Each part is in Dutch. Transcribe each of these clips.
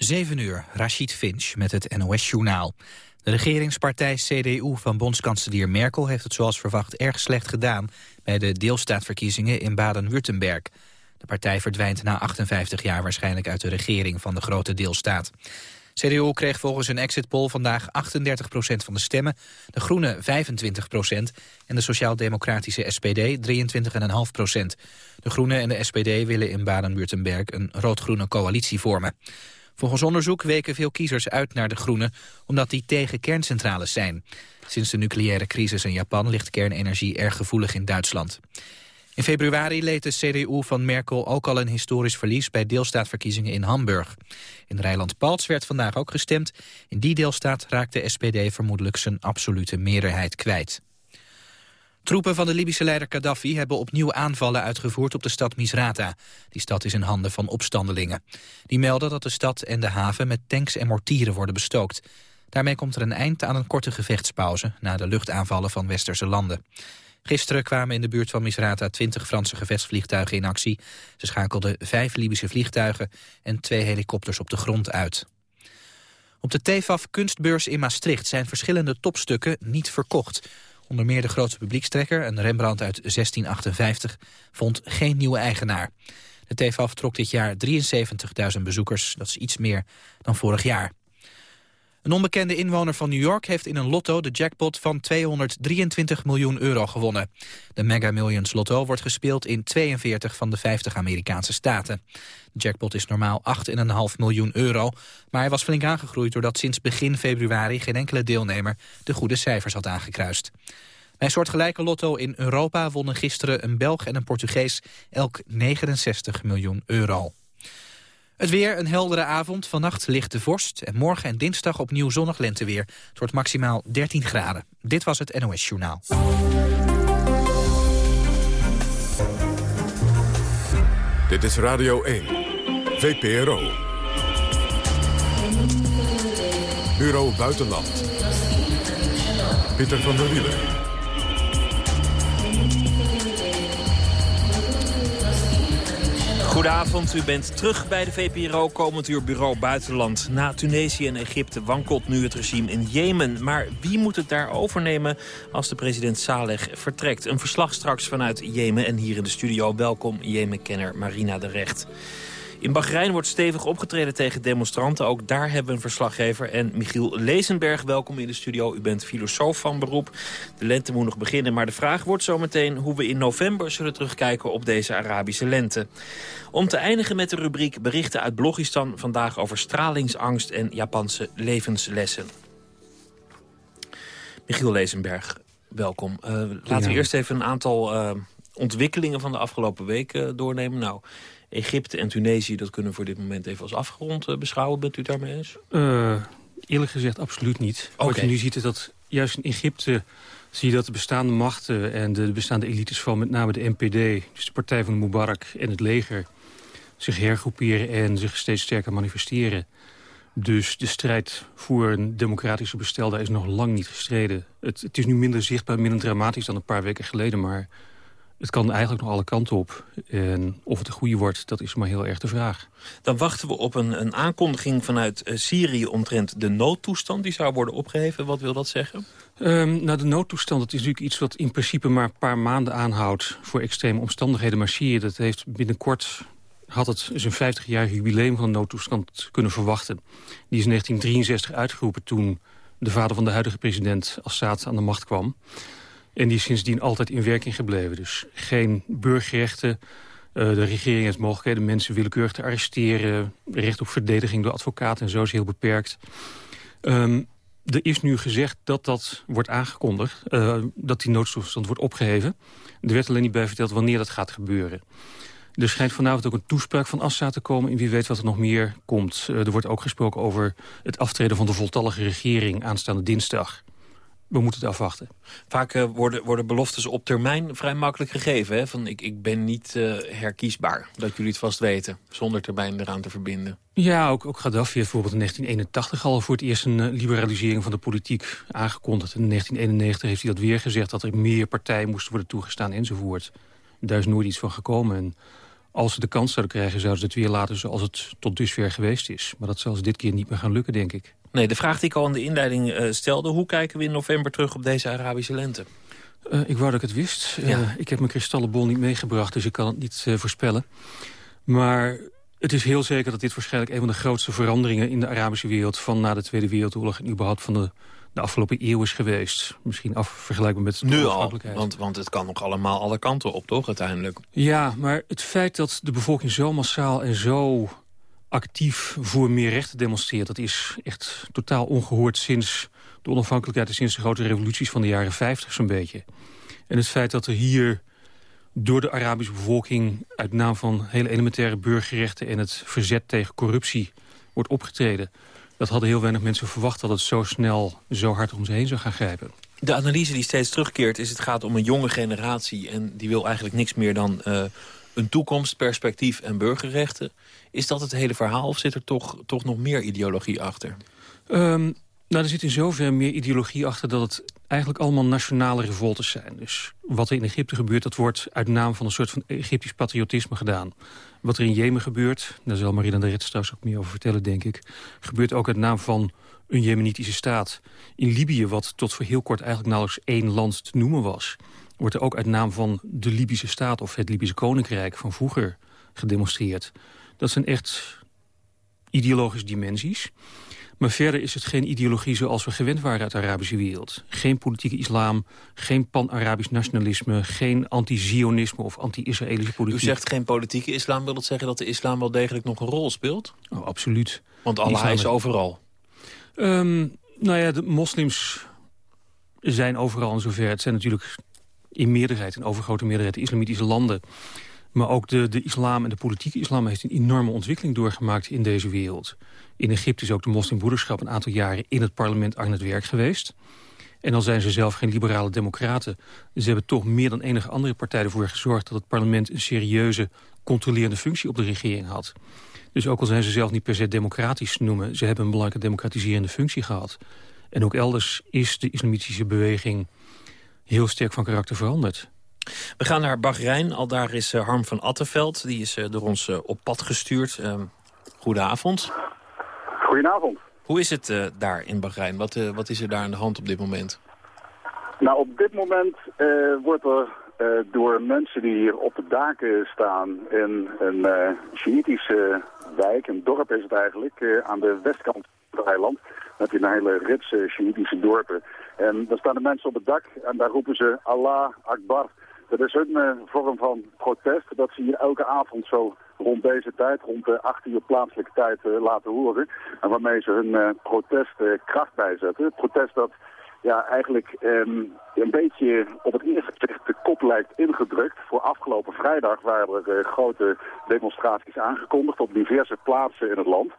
7 uur, Rashid Finch met het NOS-journaal. De regeringspartij CDU van bondskanselier Merkel heeft het zoals verwacht erg slecht gedaan bij de deelstaatverkiezingen in Baden-Württemberg. De partij verdwijnt na 58 jaar waarschijnlijk uit de regering van de grote deelstaat. CDU kreeg volgens een exit poll vandaag 38% van de stemmen, de Groenen 25% en de Sociaal-Democratische SPD 23,5% De Groenen en de SPD willen in Baden-Württemberg een rood-groene coalitie vormen. Volgens onderzoek weken veel kiezers uit naar de Groenen... omdat die tegen kerncentrales zijn. Sinds de nucleaire crisis in Japan ligt kernenergie erg gevoelig in Duitsland. In februari leed de CDU van Merkel ook al een historisch verlies... bij deelstaatverkiezingen in Hamburg. In Rijnland-Palts werd vandaag ook gestemd. In die deelstaat raakt de SPD vermoedelijk zijn absolute meerderheid kwijt. Troepen van de Libische leider Gaddafi hebben opnieuw aanvallen uitgevoerd op de stad Misrata. Die stad is in handen van opstandelingen. Die melden dat de stad en de haven met tanks en mortieren worden bestookt. Daarmee komt er een eind aan een korte gevechtspauze na de luchtaanvallen van westerse landen. Gisteren kwamen in de buurt van Misrata 20 Franse gevechtsvliegtuigen in actie. Ze schakelden vijf Libische vliegtuigen en twee helikopters op de grond uit. Op de TEFAF kunstbeurs in Maastricht zijn verschillende topstukken niet verkocht. Onder meer de grootste publiekstrekker, een Rembrandt uit 1658, vond geen nieuwe eigenaar. De TFAF trok dit jaar 73.000 bezoekers, dat is iets meer dan vorig jaar. Een onbekende inwoner van New York heeft in een lotto de jackpot van 223 miljoen euro gewonnen. De Mega Millions lotto wordt gespeeld in 42 van de 50 Amerikaanse staten. De jackpot is normaal 8,5 miljoen euro, maar hij was flink aangegroeid doordat sinds begin februari geen enkele deelnemer de goede cijfers had aangekruist. Bij een soortgelijke lotto in Europa wonnen gisteren een Belg en een Portugees elk 69 miljoen euro. Het weer, een heldere avond. Vannacht ligt de vorst. En morgen en dinsdag opnieuw zonnig lenteweer. Het wordt maximaal 13 graden. Dit was het NOS Journaal. Dit is Radio 1. VPRO. Bureau Buitenland. Pieter van der Wielen. Goedenavond, u bent terug bij de VPRO, komend uur Bureau Buitenland. Na Tunesië en Egypte wankelt nu het regime in Jemen. Maar wie moet het daar overnemen als de president Saleh vertrekt? Een verslag straks vanuit Jemen en hier in de studio. Welkom, Jemen-kenner Marina de Recht. In Bahrein wordt stevig opgetreden tegen demonstranten. Ook daar hebben we een verslaggever. En Michiel Lezenberg, welkom in de studio. U bent filosoof van beroep. De lente moet nog beginnen, maar de vraag wordt zometeen... hoe we in november zullen terugkijken op deze Arabische lente. Om te eindigen met de rubriek berichten uit Blogistan... vandaag over stralingsangst en Japanse levenslessen. Michiel Lezenberg, welkom. Uh, laten we eerst even een aantal uh, ontwikkelingen van de afgelopen week uh, doornemen. Nou, Egypte en Tunesië, dat kunnen we voor dit moment even als afgerond uh, beschouwen. Bent u daarmee eens? Uh, eerlijk gezegd absoluut niet. Okay. Wat je nu ziet is dat juist in Egypte zie je dat de bestaande machten en de bestaande elites van met name de NPD, dus de partij van Mubarak en het leger, zich hergroeperen en zich steeds sterker manifesteren. Dus de strijd voor een democratische bestel, daar is nog lang niet gestreden. Het, het is nu minder zichtbaar, minder dramatisch dan een paar weken geleden, maar het kan eigenlijk nog alle kanten op. En of het een goede wordt, dat is maar heel erg de vraag. Dan wachten we op een, een aankondiging vanuit uh, Syrië... omtrent de noodtoestand die zou worden opgeheven. Wat wil dat zeggen? Um, nou, de noodtoestand dat is natuurlijk iets wat in principe maar een paar maanden aanhoudt... voor extreme omstandigheden. Maar Syrië dat heeft binnenkort had het zijn 50-jarig jubileum van de noodtoestand kunnen verwachten. Die is in 1963 uitgeroepen toen de vader van de huidige president Assad aan de macht kwam. En die is sindsdien altijd in werking gebleven. Dus geen burgerrechten. Uh, de regering heeft mogelijkheden mensen willekeurig te arresteren. Recht op verdediging door advocaten en zo is heel beperkt. Um, er is nu gezegd dat dat wordt aangekondigd. Uh, dat die noodtoestand wordt opgeheven. Er werd alleen niet bij verteld wanneer dat gaat gebeuren. Er schijnt vanavond ook een toespraak van Assad te komen... en wie weet wat er nog meer komt. Uh, er wordt ook gesproken over het aftreden van de voltallige regering aanstaande dinsdag we moeten het afwachten. Vaak uh, worden, worden beloftes op termijn vrij makkelijk gegeven. Hè? Van ik, ik ben niet uh, herkiesbaar, dat jullie het vast weten. Zonder termijn eraan te verbinden. Ja, ook, ook Gaddafi heeft bijvoorbeeld in 1981 al voor het eerst een uh, liberalisering van de politiek aangekondigd. In 1991 heeft hij dat weer gezegd dat er meer partijen moesten worden toegestaan enzovoort. Daar is nooit iets van gekomen. En als ze de kans zouden krijgen, zouden ze het weer laten zoals het tot dusver geweest is. Maar dat zal ze dit keer niet meer gaan lukken, denk ik. Nee, de vraag die ik al in de inleiding uh, stelde... hoe kijken we in november terug op deze Arabische lente? Uh, ik wou dat ik het wist. Ja. Uh, ik heb mijn kristallenbol niet meegebracht, dus ik kan het niet voorspellen. Maar het is heel zeker dat dit waarschijnlijk... een van de grootste veranderingen in de Arabische wereld... van na de Tweede Wereldoorlog en überhaupt van de de afgelopen eeuw is geweest. Misschien af, vergelijkbaar met nu al, want, want het kan nog allemaal alle kanten op, toch, uiteindelijk? Ja, maar het feit dat de bevolking zo massaal en zo actief voor meer rechten demonstreert... dat is echt totaal ongehoord sinds de onafhankelijkheid... en sinds de grote revoluties van de jaren 50 zo'n beetje. En het feit dat er hier door de Arabische bevolking... uit naam van hele elementaire burgerrechten... en het verzet tegen corruptie wordt opgetreden dat hadden heel weinig mensen verwacht... dat het zo snel, zo hard om ze heen zou gaan grijpen. De analyse die steeds terugkeert is... het gaat om een jonge generatie... en die wil eigenlijk niks meer dan uh, een toekomst, perspectief en burgerrechten. Is dat het hele verhaal of zit er toch, toch nog meer ideologie achter? Um, nou, er zit in zoverre meer ideologie achter dat het eigenlijk allemaal nationale revoltes zijn. Dus wat er in Egypte gebeurt, dat wordt uit naam van een soort van Egyptisch patriotisme gedaan. Wat er in Jemen gebeurt, daar zal Marina de Ritz straks ook meer over vertellen, denk ik... gebeurt ook uit naam van een Jemenitische staat. In Libië, wat tot voor heel kort eigenlijk nauwelijks één land te noemen was... wordt er ook uit naam van de Libische staat of het Libische koninkrijk van vroeger gedemonstreerd. Dat zijn echt ideologische dimensies. Maar verder is het geen ideologie zoals we gewend waren uit de Arabische wereld. Geen politieke islam, geen pan-Arabisch nationalisme... geen anti-Zionisme of anti-Israëlische politiek. U zegt geen politieke islam, wil dat zeggen dat de islam wel degelijk nog een rol speelt? Oh, absoluut. Want Allah is overal. Um, nou ja, de moslims zijn overal en zover. Het zijn natuurlijk in meerderheid, in overgrote meerderheid, de islamitische landen... Maar ook de, de islam en de politieke islam heeft een enorme ontwikkeling doorgemaakt in deze wereld. In Egypte is ook de moslimbroederschap een aantal jaren in het parlement aan het werk geweest. En dan zijn ze zelf geen liberale democraten. Ze hebben toch meer dan enige andere partij ervoor gezorgd... dat het parlement een serieuze controlerende functie op de regering had. Dus ook al zijn ze zelf niet per se democratisch noemen... ze hebben een belangrijke democratiserende functie gehad. En ook elders is de islamitische beweging heel sterk van karakter veranderd. We gaan naar Bahrein. Al daar is uh, Harm van Attenveld. Die is uh, door ons uh, op pad gestuurd. Uh, goedenavond. Goedenavond. Hoe is het daar in Bahrein? Wat, wat is er daar aan de hand op dit moment? Nou, op dit moment wordt er door mensen die hier op de daken staan... in een Shiïtische wijk, een dorp is het eigenlijk, aan de westkant van het eiland... Heb je een hele rits Shiïtische dorpen. En dan staan de mensen op het dak en daar roepen ze Allah Akbar... Dat is een uh, vorm van protest dat ze hier elke avond zo rond deze tijd, rond de 8 uur plaatselijke tijd, uh, laten horen. En waarmee ze hun uh, protest kracht bijzetten. Protest dat ja, eigenlijk um, een beetje op het eerste gezicht de kop lijkt ingedrukt. Voor afgelopen vrijdag waren er uh, grote demonstraties aangekondigd op diverse plaatsen in het land.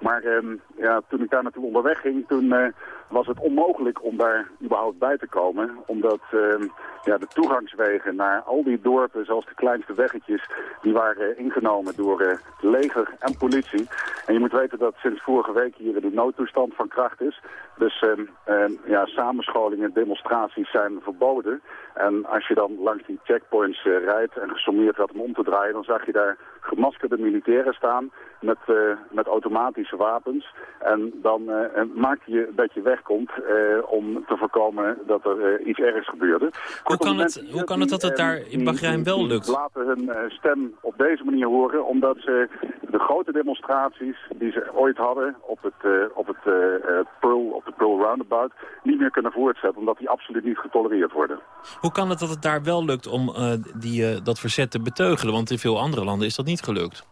Maar um, ja, toen ik daar naartoe onderweg ging, toen uh, was het onmogelijk om daar überhaupt bij te komen. Omdat um, ja, de toegangswegen naar al die dorpen, zoals de kleinste weggetjes, die waren ingenomen door leger en politie. En je moet weten dat sinds vorige week hier de noodtoestand van kracht is. Dus ja, samenscholingen, demonstraties zijn verboden. En als je dan langs die checkpoints uh, rijdt en gesommeerd had om om te draaien, dan zag je daar gemaskerde militairen staan met, uh, met automatische wapens. En dan uh, maak je dat je wegkomt om te voorkomen dat er iets ergs gebeurde. Hoe kan, het, hoe kan het dat het daar in Bahrein wel lukt? Ze laten hun stem op deze manier horen, omdat ze de grote demonstraties die ze ooit hadden op, het, op, het, Pearl, op de Pearl Roundabout niet meer kunnen voortzetten, omdat die absoluut niet getolereerd worden. Hoe kan het dat het daar wel lukt om die, dat verzet te beteugelen? Want in veel andere landen is dat niet gelukt.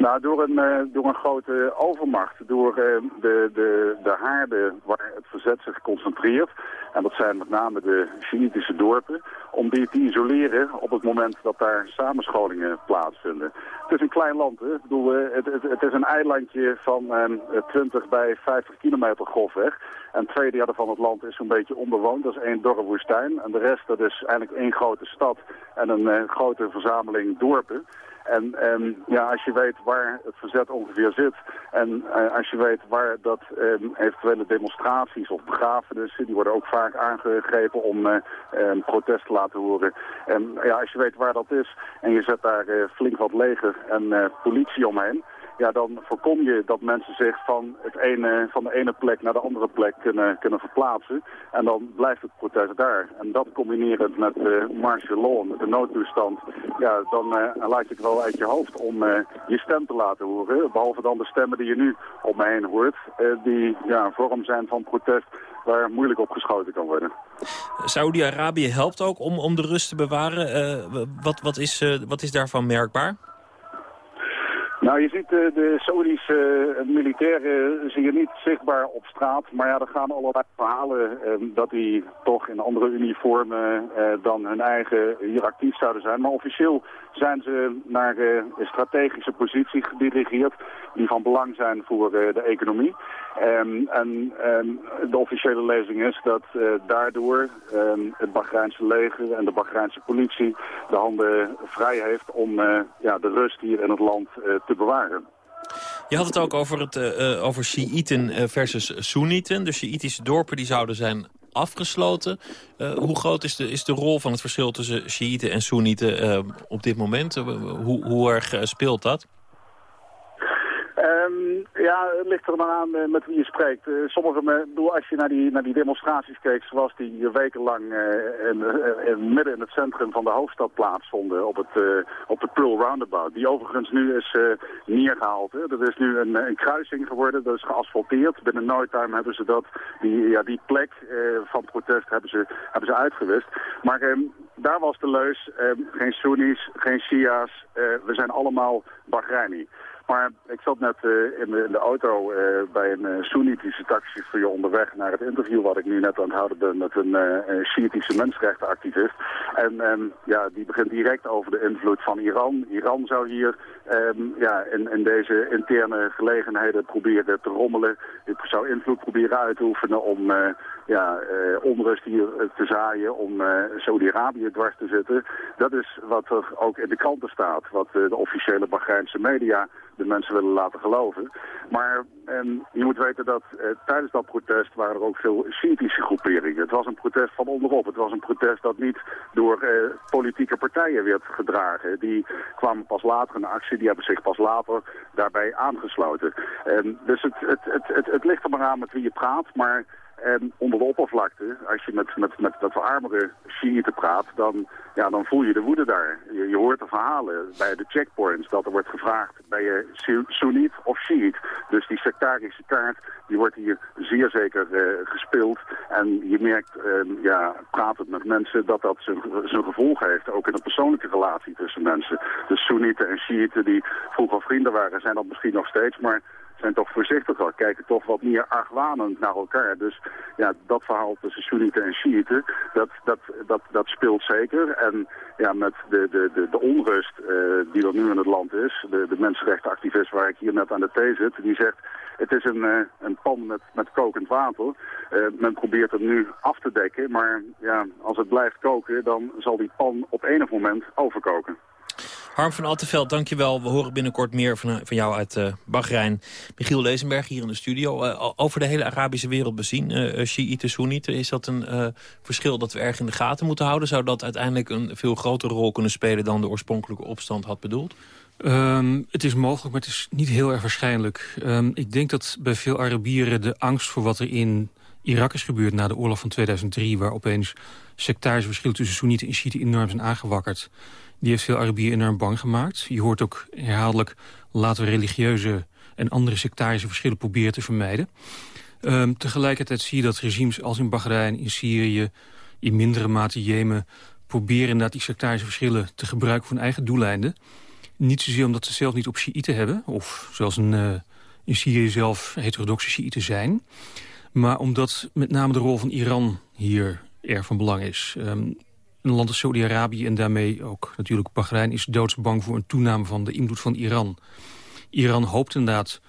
Nou, door een, uh, door een grote overmacht, door de, de, de haarden waar het verzet zich concentreert. En dat zijn met name de Sinitische dorpen, om die te isoleren op het moment dat daar samenscholingen plaatsvinden. Het is een klein land, hè? Ik bedoel, het, het, het is een eilandje van 20 bij 50 kilometer grofweg. En het tweede derde van het land is een beetje onbewoond. Dat is één dorre woestijn. En de rest dat is eigenlijk één grote stad en een uh, grote verzameling dorpen. En ehm, ja, als je weet waar het verzet ongeveer zit en eh, als je weet waar dat ehm, eventuele demonstraties of begrafenissen, die worden ook vaak aangegrepen om uh, protest te laten horen. En ja, als je weet waar dat is en je zet daar flink wat leger en politie omheen, ja, dan voorkom je dat mensen zich van, het ene, van de ene plek naar de andere plek kunnen, kunnen verplaatsen. En dan blijft het protest daar. En dat combineren met uh, martial law, met de noodtoestand, ja, dan uh, laat je het wel uit je hoofd om uh, je stem te laten horen. Behalve dan de stemmen die je nu om me heen hoort, die ja, een vorm zijn van protest waar moeilijk op geschoten kan worden. Saudi-Arabië helpt ook om, om de rust te bewaren. wat, wat, is, wat is daarvan merkbaar? Nou, je ziet de, eh, de Saudische uh, militairen zie je niet zichtbaar op straat. Maar ja, er gaan allerlei verhalen uh, dat die toch in andere uniformen uh, dan hun eigen hier actief zouden zijn. Maar officieel zijn ze naar een strategische positie gedirigeerd die van belang zijn voor de economie. Um, en um, de officiële lezing is dat daardoor het Bahreinse leger en de Bahreinse politie de handen vrij heeft om ja, de rust hier in het land te Je had het ook over, het, uh, over Shiiten versus Soenieten. De Shiïtische dorpen die zouden zijn afgesloten. Hoe groot is de, is de rol van het verschil tussen Shiiten en Soenieten op dit moment? hoe, hoe erg speelt dat? Um, ja, ligt er maar aan uh, met wie je spreekt. Uh, sommige, bedoel, als je naar die, naar die demonstraties keek zoals die wekenlang uh, in, midden in het centrum van de hoofdstad plaatsvonden op het, op Pearl Roundabout. Die overigens nu is neergehaald. Hè. Dat is nu een, een, kruising geworden, dat is geasfalteerd. Binnen no hebben ze dat, die, ja, die plek van protest hebben ze, hebben ze uitgewist. Maar um, daar was de leus, um, geen Soenies, geen Shia's, we zijn allemaal Bahreini. Maar ik zat net uh, in, de, in, de, auto uh, bij een uh, Soenitische taxichauffeur onderweg naar het interview wat ik nu net aan het houden ben met een, een Shiïtische mensenrechtenactivist. En ja, die begint direct over de invloed van Iran. Iran zou hier um, ja, in, in, deze interne gelegenheden proberen te rommelen. Het zou invloed proberen uit te oefenen om ja, onrust hier te zaaien, om Saudi-Arabië dwars te zitten. Dat is wat er ook in de kranten staat, wat de officiële Bahreinse media de mensen willen laten geloven. Maar ehm, je moet weten dat eh, tijdens dat protest waren er ook veel Shiïtische groeperingen. Het was een protest van onderop. Het was een protest dat niet door eh, politieke partijen werd gedragen. Die kwamen pas later in actie, die hebben zich pas later daarbij aangesloten. Ehm, dus het, het, het, het ligt er maar aan met wie je praat, maar... En onder de oppervlakte, als je met, met, met dat armere Shiiten praat, dan, ja, dan voel je de woede daar. Je, je hoort de verhalen bij de checkpoints dat er wordt gevraagd, ben je Soeniet of Shiit? Dus die sectarische kaart, die wordt hier zeer zeker uh, gespeeld. En je merkt, uh, ja, pratend met mensen, dat dat zijn gevolg heeft, ook in een persoonlijke relatie tussen mensen. De Soenieten en Shiiten die vroeger vrienden waren, zijn dat misschien nog steeds, maar zijn toch voorzichtiger, kijken toch wat meer argwanend naar elkaar. Dus ja, dat verhaal tussen Soenieten en Shiiten, dat, dat, dat, dat speelt zeker. En ja, met de, de, de, onrust uh, die er nu in het land is, de, de mensenrechtenactivist waar ik hier net aan de thee zit, die zegt... Het is een, uh, een pan met, met kokend water. Uh, men probeert het nu af te dekken, maar ja, als het blijft koken, dan zal die pan op enig moment overkoken. Harm van Attenveld, dankjewel. We horen binnenkort meer van, van jou uit uh, Bahrein. Michiel Lezenberg hier in de studio. Uh, over de hele Arabische wereld bezien, uh, Shiiten, Soenieten... is dat een verschil dat we erg in de gaten moeten houden? Zou dat uiteindelijk een veel grotere rol kunnen spelen... dan de oorspronkelijke opstand had bedoeld? Um, het is mogelijk, maar het is niet heel erg waarschijnlijk. Um, ik denk dat bij veel Arabieren de angst voor wat er in Irak is gebeurd... na de oorlog van 2003, waar opeens sectarische verschillen tussen Soenieten en Shiiten enorm zijn aangewakkerd die heeft veel Arabieren enorm bang gemaakt. Je hoort ook herhaaldelijk laten we religieuze en andere sectarische verschillen proberen te vermijden. Um, tegelijkertijd zie je dat regimes als in Bahrein, in Syrië, in mindere mate Jemen... proberen inderdaad die sectarische verschillen te gebruiken voor hun eigen doeleinden. Niet zozeer omdat ze zelf niet op Shiiten hebben... of zoals een, uh, in Syrië zelf heterodoxe Shiiten zijn... maar omdat met name de rol van Iran hier erg van belang is. Um, een land als Saudi-Arabië en daarmee ook natuurlijk Bahrein... is doodsbang voor een toename van de invloed van Iran. Iran hoopt inderdaad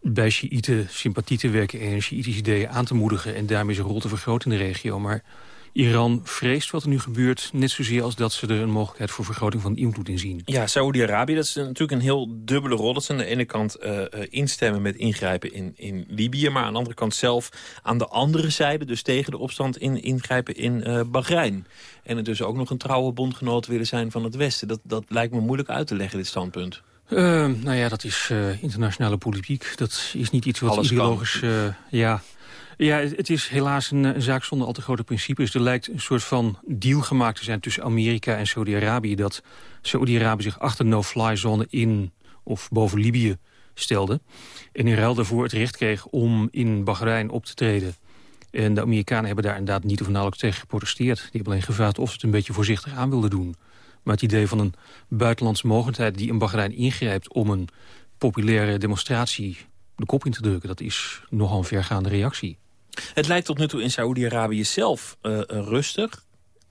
bij Shiiten sympathie te werken... en Shiïtische ideeën aan te moedigen... en daarmee zijn rol te vergroten in de regio. Maar Iran vreest wat er nu gebeurt... net zozeer als dat ze er een mogelijkheid voor vergroting van invloed in zien. Ja, Saoedi-Arabië, dat is natuurlijk een heel dubbele rol. Dat ze aan de ene kant uh, instemmen met ingrijpen in, in Libië... maar aan de andere kant zelf aan de andere zijde... dus tegen de opstand in, ingrijpen in uh, Bahrein. En het dus ook nog een trouwe bondgenoot willen zijn van het Westen. Dat, dat lijkt me moeilijk uit te leggen, dit standpunt. Uh, nou ja, dat is internationale politiek. Dat is niet iets wat Alles ideologisch... Ja, ja, het is helaas een, zaak zonder al te grote principes. Er lijkt een soort van deal gemaakt te zijn tussen Amerika en Saudi-Arabië... dat Saudi-Arabië zich achter no-fly-zone in of boven Libië stelde. En in ruil daarvoor het recht kreeg om in Bahrein op te treden. En de Amerikanen hebben daar inderdaad niet of nauwelijks tegen geprotesteerd. Die hebben alleen gevraagd of ze het een beetje voorzichtig aan wilden doen. Maar het idee van een buitenlandse mogendheid die in Bahrein ingrijpt... om een populaire demonstratie de kop in te drukken... dat is nogal een vergaande reactie. Het lijkt tot nu toe in Saoedi-Arabië zelf uh, rustig.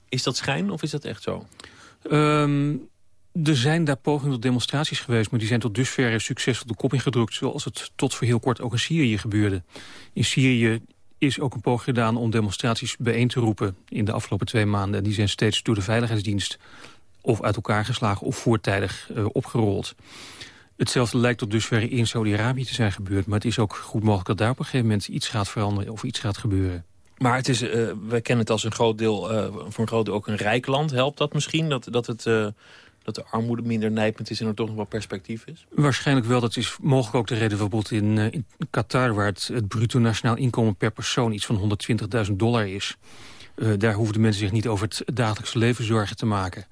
Is dat schijn of is dat echt zo? Um, er zijn daar pogingen tot demonstraties geweest... maar die zijn tot dusver succesvol de kop ingedrukt... zoals het tot voor heel kort ook in Syrië gebeurde. In Syrië is ook een poging gedaan om demonstraties bijeen te roepen... in de afgelopen twee maanden. En die zijn steeds door de Veiligheidsdienst of uit elkaar geslagen... of voortijdig uh, opgerold. Hetzelfde lijkt tot dusver in Saudi-Arabië te zijn gebeurd... maar het is ook goed mogelijk dat daar op een gegeven moment iets gaat veranderen... of iets gaat gebeuren. Maar het is, uh, we kennen het als een groot deel, uh, voor een groot deel ook een rijk land. Helpt dat misschien, dat, dat, het, uh, dat de armoede minder nijpend is... en er toch nog wat perspectief is? Waarschijnlijk wel. Dat is mogelijk ook de reden bijvoorbeeld in, in Qatar... waar het, het bruto nationaal inkomen per persoon iets van 120.000 dollar is. daar hoeven de mensen zich niet over het dagelijkse leven zorgen te maken.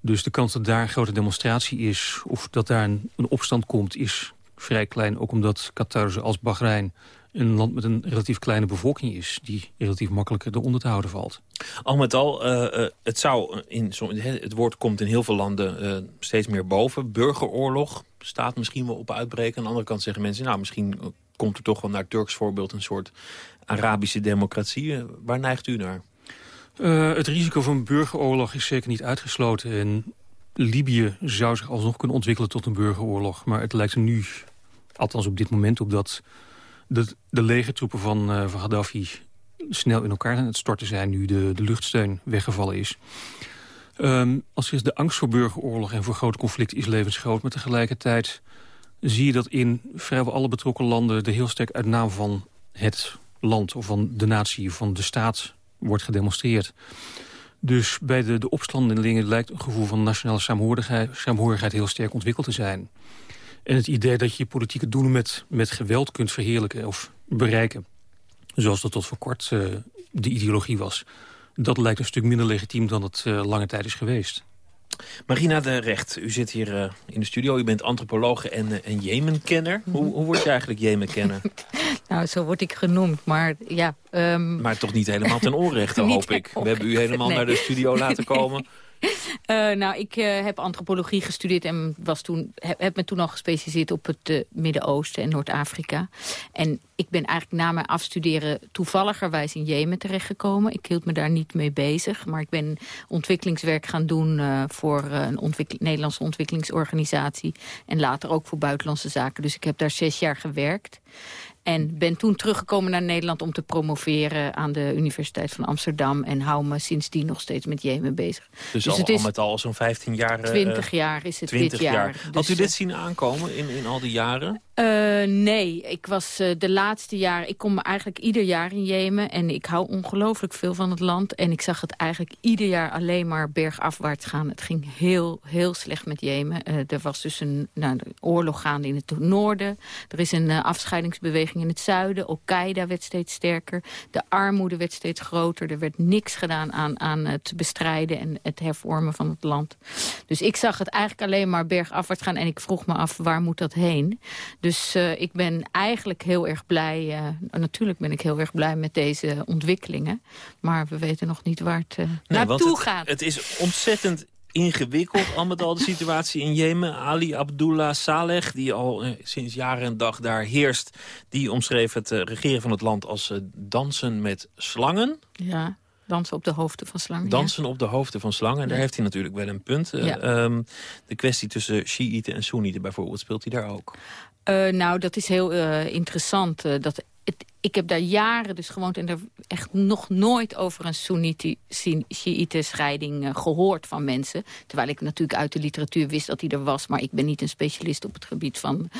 Dus de kans dat daar een grote demonstratie is... of dat daar een, opstand komt, is vrij klein. Ook omdat Qatar zoals Bahrein een land met een relatief kleine bevolking is... die relatief makkelijker eronder te houden valt. Al met al, uh, uh, het, zou in, het woord komt in heel veel landen uh, steeds meer boven. Burgeroorlog staat misschien wel op uitbreken. Aan de andere kant zeggen mensen... nou, misschien komt er toch wel naar Turks voorbeeld... een soort Arabische democratie. waar neigt u naar? Uh, het risico van burgeroorlog is zeker niet uitgesloten. En Libië zou zich alsnog kunnen ontwikkelen tot een burgeroorlog. Maar het lijkt er nu, althans op dit moment, op dat de, de legertroepen van, uh, van Gaddafi snel in elkaar aan het storten zijn... nu de, de luchtsteun weggevallen is. Um, als is de angst voor burgeroorlog en voor grote conflicten is levensgroot. Maar tegelijkertijd zie je dat in vrijwel alle betrokken landen... de heel sterk uit naam van het land of van de natie, van de staat wordt gedemonstreerd. Dus bij de, de opstandelingen lijkt een gevoel van nationale saamhorigheid, saamhorigheid heel sterk ontwikkeld te zijn. En het idee dat je politieke doelen met, met geweld kunt verheerlijken of bereiken... zoals dat tot voor kort uh, de ideologie was... dat lijkt een stuk minder legitiem dan het uh, lange tijd is geweest. Marina de Recht, u zit hier uh, in de studio. U bent antropoloog en, uh, en Jemen-kenner. Hoe, hoe word je eigenlijk Jemen-kenner? nou, zo word ik genoemd, maar ja... Um... Maar toch niet helemaal ten onrechte, hoop ik. We hebben u helemaal nee. naar de studio laten komen. Uh, nou, ik uh, heb antropologie gestudeerd en was toen, heb, me toen al gespecialiseerd op het uh, Midden-Oosten en Noord-Afrika. En ik ben eigenlijk na mijn afstuderen toevalligerwijs in Jemen terechtgekomen. Ik hield me daar niet mee bezig, maar ik ben ontwikkelingswerk gaan doen voor een ontwikkel Nederlandse ontwikkelingsorganisatie. En later ook voor buitenlandse zaken. Dus ik heb daar zes jaar gewerkt. En ben toen teruggekomen naar Nederland om te promoveren aan de Universiteit van Amsterdam. En hou me sindsdien nog steeds met Jemen bezig. Dus, dus al, het is al met al zo'n 15 jaar... 20 uh, jaar is het 20 dit jaar. jaar. Had dus, u dit zien aankomen in, in al die jaren? Uh, nee, ik was uh, de laatste jaren... Ik kom eigenlijk ieder jaar in Jemen. En ik hou ongelooflijk veel van het land. En ik zag het eigenlijk ieder jaar alleen maar bergafwaarts gaan. Het ging heel, heel slecht met Jemen. er was dus een nou, oorlog gaande in het noorden. Er is een afscheidingsbeweging in het zuiden. Al-Qaeda werd steeds sterker. De armoede werd steeds groter. Er werd niks gedaan aan, aan het bestrijden en het hervormen van het land. Dus ik zag het eigenlijk alleen maar bergafwaarts gaan. En ik vroeg me af, waar moet dat heen? Uh, ik ben eigenlijk heel erg blij... Uh, natuurlijk ben ik heel erg blij met deze ontwikkelingen. Maar we weten nog niet waar het uh, nee, naartoe het, gaat. Het is ontzettend ingewikkeld, al met al de situatie in Jemen. Ali Abdullah Saleh, die al eh, sinds jaren en dag daar heerst... die omschreef het regeren van het land als dansen met slangen. Ja, dansen op de hoofden van slangen. Dansen op de hoofden van slangen. En daar heeft hij natuurlijk wel een punt. Ja. Um, de kwestie tussen Shiiten en Soenieten bijvoorbeeld, speelt hij daar ook? Nou, dat is heel interessant. dat ik heb daar jaren dus gewoond en er echt nog nooit over een Soenite scheiding gehoord van mensen. Terwijl ik natuurlijk uit de literatuur wist dat die er was, maar ik ben niet een specialist op het gebied van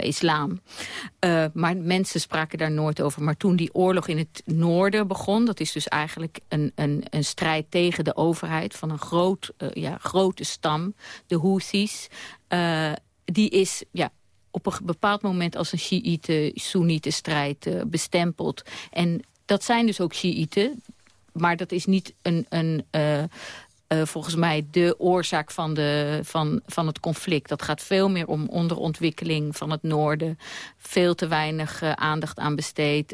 islam. maar mensen spraken daar nooit over. Maar toen die oorlog in het noorden begon, dat is dus eigenlijk een, een, een strijd tegen de overheid van een groot, ja, grote stam, de Houthis. Die is ja, op een bepaald moment als een Shiite-Soenite strijd uh, bestempeld. En dat zijn dus ook Shiiten, maar dat is niet een... een uh, uh, volgens mij de oorzaak van, de, van, van het conflict. Dat gaat veel meer om onderontwikkeling van het noorden. Veel te weinig aandacht aan besteed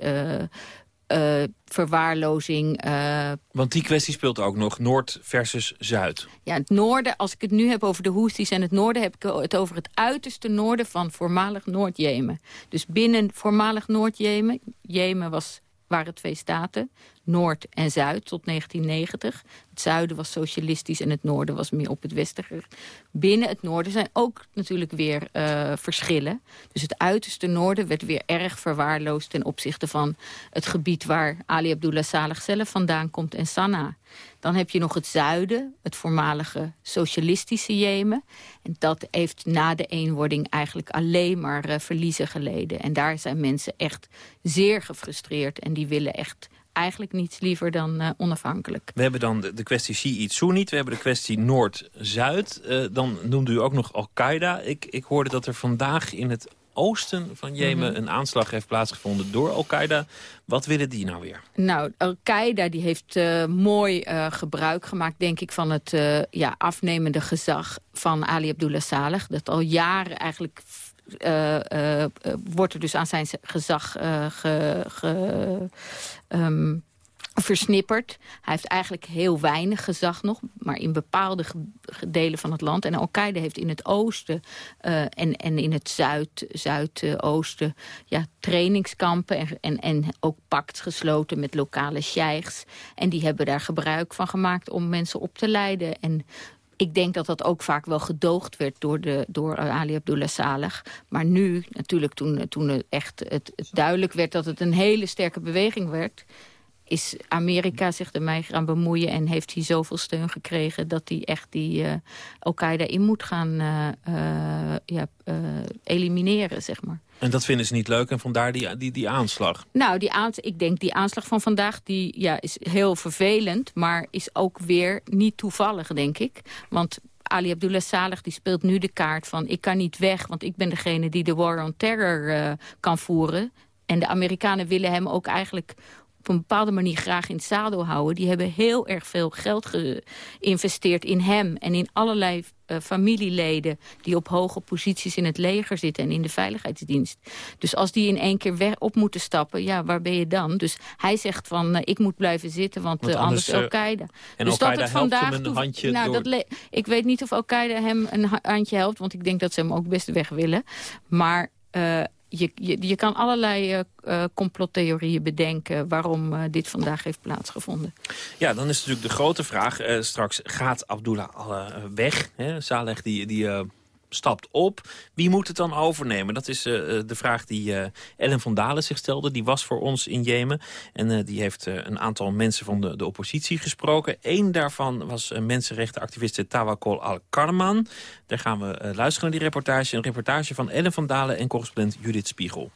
verwaarlozing. Uh... Want die kwestie speelt ook nog, Noord versus Zuid. Ja, het noorden, als ik het nu heb over de Houthis en het noorden... heb ik het over het uiterste noorden van voormalig Noord-Jemen. Dus binnen voormalig Noord-Jemen, Jemen was waren twee staten, Noord en Zuid, tot 1990. Het zuiden was socialistisch en het noorden was meer op het westen. Binnen het noorden zijn ook natuurlijk weer uh, verschillen. Dus het uiterste noorden werd weer erg verwaarloosd... ten opzichte van het gebied waar Ali Abdullah Saleh zelf vandaan komt en Sanaa. Dan heb je nog het zuiden, het voormalige socialistische Jemen. En dat heeft na de eenwording eigenlijk alleen maar uh, verliezen geleden. En daar zijn mensen echt zeer gefrustreerd. En die willen echt eigenlijk niets liever dan uh, onafhankelijk. We hebben dan de, de kwestie Shiite-Soenit, we hebben de kwestie Noord-Zuid. Uh, dan noemde u ook nog Al-Qaeda. Ik, ik hoorde dat er vandaag in het oosten van Jemen mhm. een aanslag heeft plaatsgevonden door Al-Qaeda. Wat willen die nou weer? Nou, Al-Qaeda die heeft uh, mooi uh, gebruik gemaakt, denk ik, van het uh, ja, afnemende gezag van Ali Abdullah Saleh. Dat al jaren eigenlijk wordt er dus aan zijn gezag ge, um, versnipperd. Hij heeft eigenlijk heel weinig gezag nog, maar in bepaalde delen van het land. En Al-Qaeda heeft in het oosten en, en in het zuid, zuidoosten ja, trainingskampen en, en, en ook pact gesloten met lokale sheiks. En die hebben daar gebruik van gemaakt om mensen op te leiden. En ik denk dat dat ook vaak wel gedoogd werd door, de, door Ali Abdullah Saleh. Maar nu, natuurlijk toen, toen het echt het, het duidelijk werd dat het een hele sterke beweging werd is Amerika zich ermee gaan bemoeien... en heeft hij zoveel steun gekregen dat hij echt die uh, Al-Qaeda in moet gaan uh, uh, ja, elimineren, zeg maar. En dat vinden ze niet leuk en vandaar die, die, die aanslag? Nou, die aans ik denk die aanslag van vandaag die, ja, is heel vervelend... maar is ook weer niet toevallig, denk ik. Want Ali Abdullah Saleh die speelt nu de kaart van... ik kan niet weg, want ik ben degene die de war on terror kan voeren... En de Amerikanen willen hem ook eigenlijk op een bepaalde manier graag in het zadel houden. Die hebben heel erg veel geld geïnvesteerd in hem en in allerlei uh, familieleden die op hoge posities in het leger zitten en in de veiligheidsdienst. Dus als die in één keer weg op moeten stappen, ja, waar ben je dan? Dus hij zegt van, uh, ik moet blijven zitten, want, want uh, anders, anders Al-Qaeda. En dus Al-Qaeda helpt hem een handje nou, door... dat Ik weet niet of Al-Qaeda hem een handje helpt, want ik denk dat ze hem ook best weg willen. Maar je, je, je kan allerlei uh, complottheorieën bedenken... waarom uh, dit vandaag heeft plaatsgevonden. Ja, dan is natuurlijk de grote vraag. Straks gaat Abdullah weg. Hè? Saleh die, die stapt op. Wie moet het dan overnemen? Dat is uh, de vraag die uh, Ellen van Dalen zich stelde. Die was voor ons in Jemen. En die heeft een aantal mensen van de, de oppositie gesproken. Eén daarvan was mensenrechtenactiviste Tawakol Al-Karman. Daar gaan we luisteren naar die reportage. Een reportage van Ellen van Dalen en correspondent Judith Spiegel.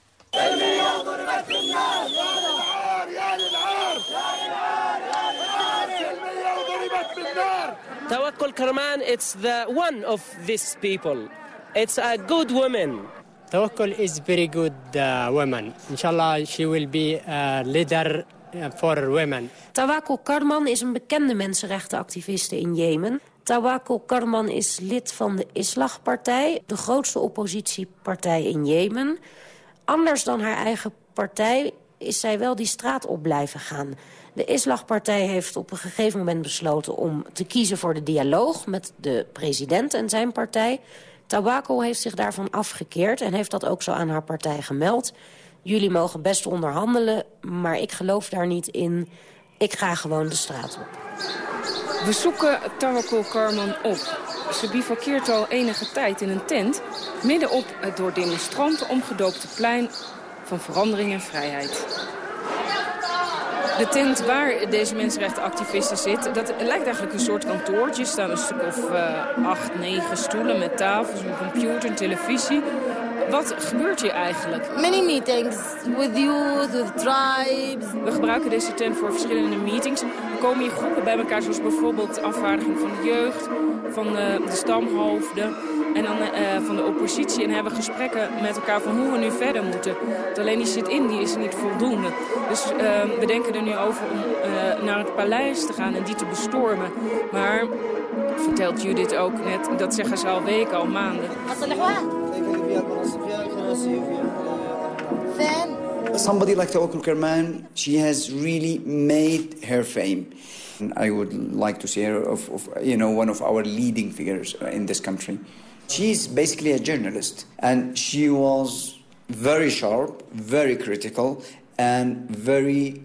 Karman, it's the one of these people. It's a good woman. Tawakkul is very good uh, woman. Inshallah, she will be a leader uh, for women. Tawakkul Karman is een bekende mensenrechtenactiviste in Jemen. Tawakkul Karman is lid van de Islagpartij, de grootste oppositiepartij in Jemen. Anders dan haar eigen partij is zij wel die straat op blijven gaan. De Islagpartij heeft op een gegeven moment besloten om te kiezen voor de dialoog met de president en zijn partij. Tawako heeft zich daarvan afgekeerd en heeft dat ook zo aan haar partij gemeld. Jullie mogen best onderhandelen, maar ik geloof daar niet in. Ik ga gewoon de straat op. We zoeken Tawako Karman op. Ze bivakkeert al enige tijd in een tent... midden op het door demonstranten omgedoopte plein van verandering en vrijheid. De tent waar deze mensenrechtenactivisten zitten, dat lijkt eigenlijk een soort kantoortje. Er staan een stuk of uh, acht, negen stoelen met tafels, een computer, een televisie. Wat gebeurt hier eigenlijk? Many meetings with youth, with tribes. We gebruiken deze tent voor verschillende meetings. Er komen hier groepen bij elkaar, zoals bijvoorbeeld afvaardiging van de jeugd, van de, de stamhoofden en dan uh, van de oppositie. En hebben gesprekken met elkaar van hoe we nu verder moeten. Want alleen die zit-in, die is niet voldoende. Dus uh, we denken er nu over om uh, naar het paleis te gaan en die te bestormen. Maar, vertelt Judith ook net, dat zeggen ze al weken, al maanden. Somebody like Tawakkul Kerman, she has really made her fame. I would like to see her of, of, you know, one of our leading figures in this country. She's basically a journalist, and she was very sharp, very critical, and very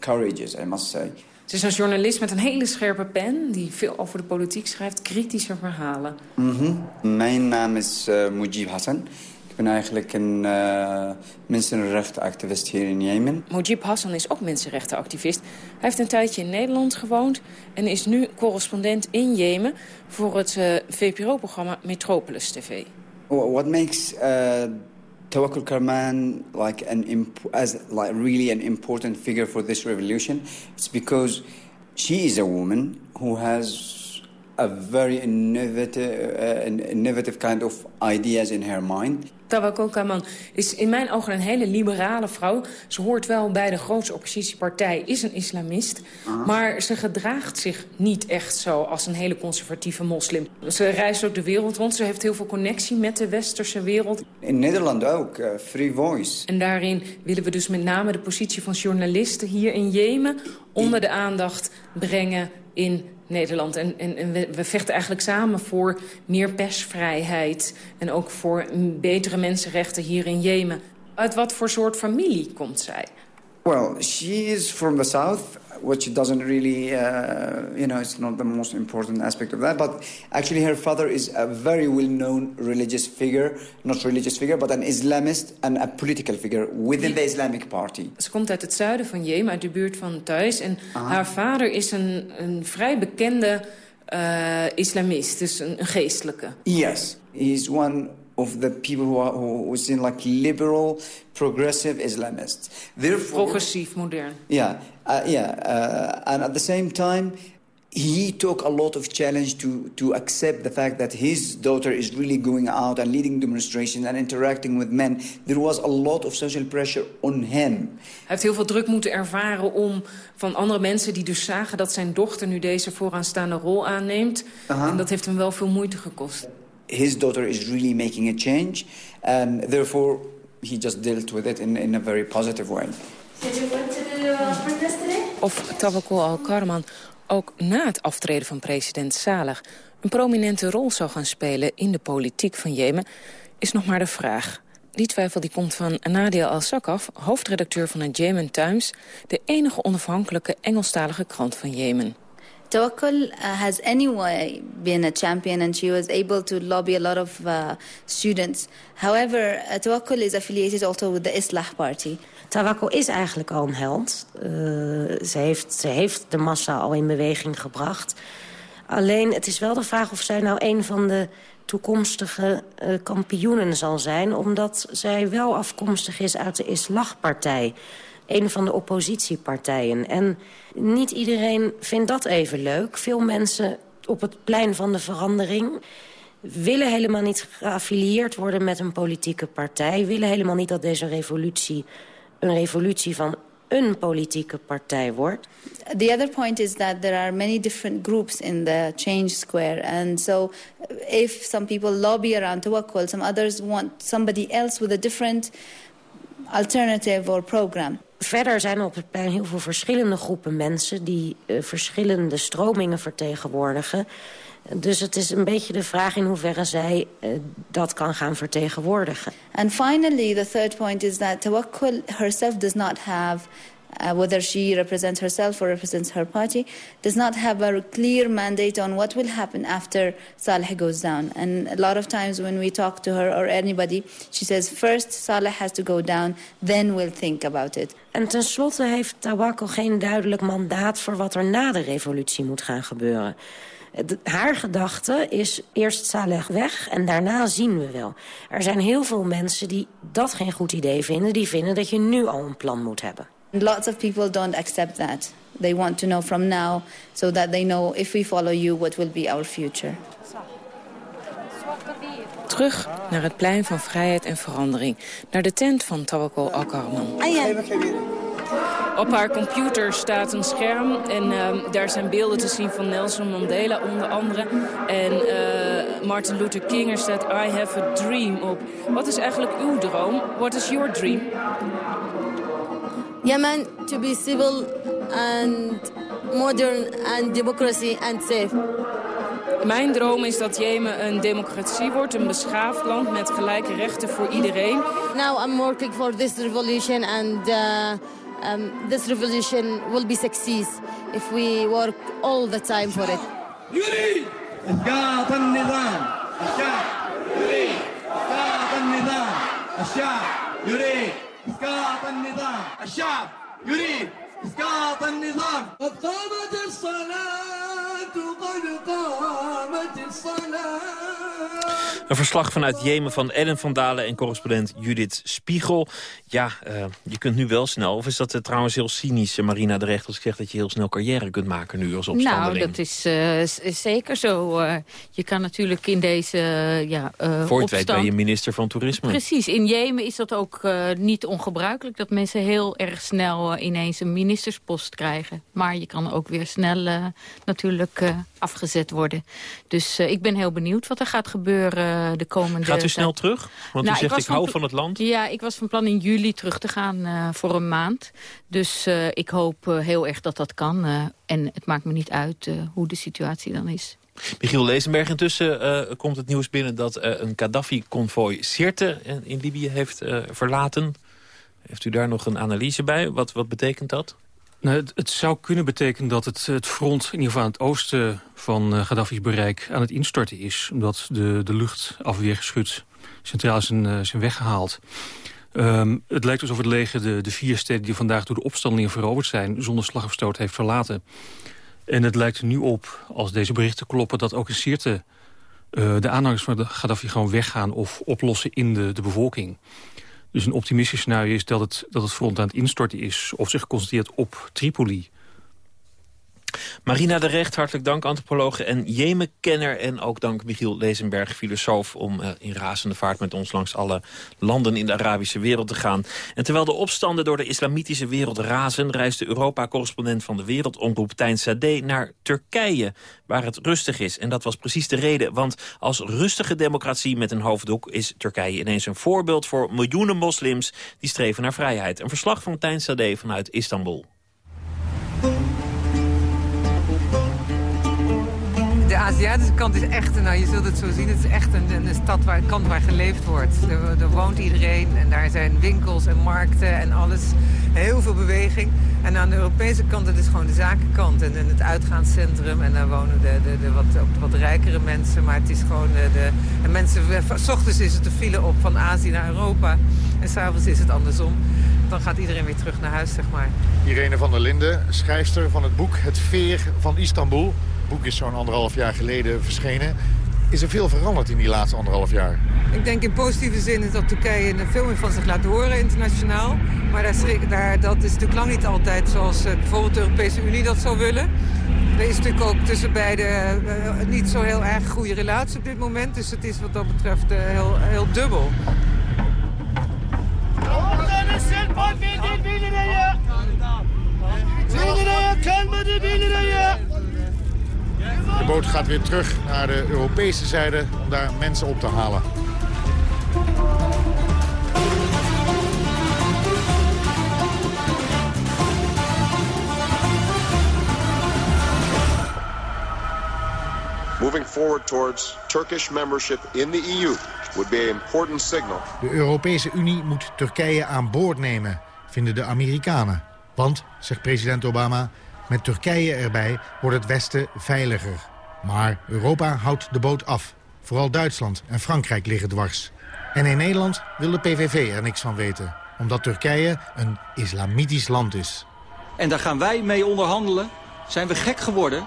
courageous, I must say. Ze is een journalist met een hele scherpe pen... die veel over de politiek schrijft, kritische verhalen. Mm -hmm. Mijn naam is uh, Mujib Hassan. Ik ben eigenlijk een uh, mensenrechtenactivist hier in Jemen. Mujib Hassan is ook mensenrechtenactivist. Hij heeft een tijdje in Nederland gewoond... en is nu correspondent in Jemen voor het uh, VPRO-programma Metropolis TV. What makes uh, Tawakkul Karman like an as like really an important figure for this revolution? It's because she is a woman who has a very innovative, uh, innovative kind of ideas in her mind. Tawakkol Kaman is in mijn ogen een hele liberale vrouw. Ze hoort wel bij de grootste oppositiepartij, is een islamist. Ah. Maar ze gedraagt zich niet echt zo als een hele conservatieve moslim. Ze reist ook de wereld rond. Ze heeft heel veel connectie met de westerse wereld. In Nederland ook, uh, Free Voice. En daarin willen we dus met name de positie van journalisten hier in Jemen... onder de aandacht brengen in Nederland. En, en, en we, we, vechten eigenlijk samen voor meer persvrijheid... en ook voor betere mensenrechten hier in Jemen. Uit wat voor soort familie komt zij? Well, she is from the south, which doesn't really, uh, you know, it's not the most important aspect of that. But actually, her father is a very well-known religious figure, not religious figure, but an Islamist and a political figure within the Islamic Party. Ze komt uit het zuiden van Jemen, uit de buurt van Thuis. En haar vader is een, een vrij bekende uh, islamist, dus een, een geestelijke. Yes, he is one of the people who are who seem like liberal, progressive Islamists. Therefore, Progressief, modern. Yeah, uh, yeah, uh, and at the same time, he took a lot of challenge to, to accept the fact that his daughter is really going out and leading demonstrations and interacting with men. There was a lot of social pressure on him. Hij heeft heel veel druk moeten ervaren om van andere mensen die dus zagen dat zijn dochter nu deze vooraanstaande rol aanneemt. Uh -huh. En dat heeft hem wel veel moeite gekost his daughter is really making a change. And therefore, he just dealt with it in, in a very positive way. Did you want to do today? Of Tawakkol al-Karman ook na het aftreden van president Saleh... een prominente rol zou gaan spelen in de politiek van Jemen... is nog maar de vraag. Die twijfel die komt van Nadia Al-Sakaf, hoofdredacteur van het Jemen Times... de enige onafhankelijke Engelstalige krant van Jemen. Tawakkul uh, has anyway been a champion and she was able to lobby a lot of uh, students. However, uh, Tawakkul is affiliated also with the Islah Party. Tawakkul is eigenlijk al een held. Uh, ze, heeft, ze heeft de massa al in beweging gebracht. Alleen, het is wel de vraag of zij nou een van de toekomstige uh, kampioenen zal zijn... omdat zij wel afkomstig is uit de Islah-partij een van de oppositiepartijen. En niet iedereen vindt dat even leuk. Veel mensen op het plein van de verandering willen helemaal niet geaffilieerd worden met een politieke partij. Willen helemaal niet dat deze revolutie een revolutie van een politieke partij wordt. The other point is that there are many different groups in the Change Square. And so if some people lobby around Tawakkul, some others want somebody else with a different alternative or program. Verder zijn er op het plein heel veel verschillende groepen mensen... die uh, verschillende stromingen vertegenwoordigen. Dus het is een beetje de vraag in hoeverre zij uh, dat kan gaan vertegenwoordigen. And finally, the third point is that Tawakkul herself does not have uh, whether she represents herself or represents her party, does not have a clear mandate on what will happen after Saleh goes down. And a lot of times when we talk to her or anybody, she says, first Saleh has to go down, then we'll think about it. En tenslotte heeft Tawako geen duidelijk mandaat voor wat er na de revolutie moet gaan gebeuren. haar gedachte is eerst Saleh weg en daarna zien we wel. Er zijn heel veel mensen die dat geen goed idee vinden. Die vinden dat je nu al een plan moet hebben. Lots of people don't accept that. They want to know from now so that they know if we follow you what will be our future. Terug naar het plein van vrijheid en verandering. Naar de tent van Tawakkol Al-Karman. Op haar computer staat een scherm en uh, daar zijn beelden te zien van Nelson Mandela onder andere. En uh, Martin Luther King, er staat I have a dream op. Wat is eigenlijk uw droom? What is your dream? Yemen to be civil and modern and democracy and safe. Mijn droom is dat Jemen een democratie wordt, een beschaafd land met gelijke rechten voor iedereen. Now I'm working for this revolution and uh, um, this revolution will be success if we work all the time for it. يريد إسقاط النظام الشعب يريد إسقاط النظام الشعب يريد إسقاط النظام. الشعب يريد إسقاط النظام. قد قامت الصلاة. Een verslag vanuit Jemen van Ellen van Dalen en correspondent Judith Spiegel. Ja, uh, je kunt nu wel snel. Of is dat uh, trouwens heel cynisch, uh, Marina de Recht... als ik zeg dat je heel snel carrière kunt maken nu als opstandeling? Nou, dat is, is zeker zo. je kan natuurlijk in deze ja, Voor het weet ben je minister van Toerisme. Precies. In Jemen is dat ook niet ongebruikelijk... dat mensen heel erg snel ineens een ministerspost krijgen. Maar je kan ook weer snel natuurlijk afgezet worden. Dus ik ben heel benieuwd wat er gaat gebeuren de komende... Gaat u snel terug? Want nou, u zegt ik, ik hou van het land. Ja, ik was van plan in juli terug te gaan uh, voor een maand. Dus uh, ik hoop uh, heel erg dat dat kan. en het maakt me niet uit hoe de situatie dan is. Michiel Lezenberg, intussen komt het nieuws binnen... dat een Gaddafi-convoy Sirte in Libië heeft verlaten. Heeft u daar nog een analyse bij? Wat, wat betekent dat? Nou, het, zou kunnen betekenen dat het, het front, in ieder geval aan het oosten van uh, Gaddafi's bereik, aan het instorten is. Omdat de, de luchtafweergeschut centraal is zijn, uh, zijn weggehaald. Um, het lijkt alsof het leger de, de vier steden die vandaag door de opstandelingen veroverd zijn, zonder slag of stoot heeft verlaten. En het lijkt er nu op, als deze berichten kloppen, dat ook in Sirte uh, de aanhangers van de Gaddafi gewoon weggaan of oplossen in de, de bevolking. Dus een optimistisch scenario is dat het, dat het front aan het instorten is... of zich concentreert op Tripoli. Marina de Recht, hartelijk dank, antropologe en Jemenkenner. En ook dank Michiel Lezenberg, filosoof... om uh, in razende vaart met ons langs alle landen in de Arabische wereld te gaan. En terwijl de opstanden door de islamitische wereld razen... reist de Europa-correspondent van de Wereldomroep Tijn Sade naar Turkije... waar het rustig is. En dat was precies de reden, want als rustige democratie met een hoofddoek... is Turkije ineens een voorbeeld voor miljoenen moslims... die streven naar vrijheid. Een verslag van Tijn Sade vanuit Istanbul. Aziatische kant is echt, nou je zult het zo zien, het is echt een, een stad waar, kant waar geleefd wordt. Er, woont iedereen en daar zijn winkels en markten en alles. Heel veel beweging. En aan de Europese kant, het is gewoon de zakenkant en, het uitgaanscentrum. En daar wonen de, de, de wat, wat rijkere mensen, maar het is gewoon de... de en mensen, s ochtends is het de file op van Azië naar Europa en s'avonds is het andersom dan gaat iedereen weer terug naar huis, zeg maar. Irene van der Linden, schrijfster van het boek Het Veer van Istanbul boek is zo'n anderhalf jaar geleden verschenen. Is er veel veranderd in die laatste anderhalf jaar? Ik denk in positieve zin dat Turkije veel meer van zich laat horen internationaal. Maar daar daar, dat is natuurlijk lang niet altijd zoals uh, bijvoorbeeld de Europese Unie dat zou willen. Er is natuurlijk ook tussen beide uh, niet zo heel erg goede relatie op dit moment. Dus het is wat dat betreft uh, heel, heel dubbel. De boot gaat weer terug naar de Europese zijde om daar mensen op te halen. Moving forward towards Turkish membership in the EU would be an important signal. De Europese Unie moet Turkije aan boord nemen, vinden de Amerikanen. Want, zegt president Obama, met Turkije erbij wordt het Westen veiliger. Maar Europa houdt de boot af. Vooral Duitsland en Frankrijk liggen dwars. En in Nederland wil de PVV er niks van weten. Omdat Turkije een islamitisch land is. En daar gaan wij mee onderhandelen. Zijn we gek geworden?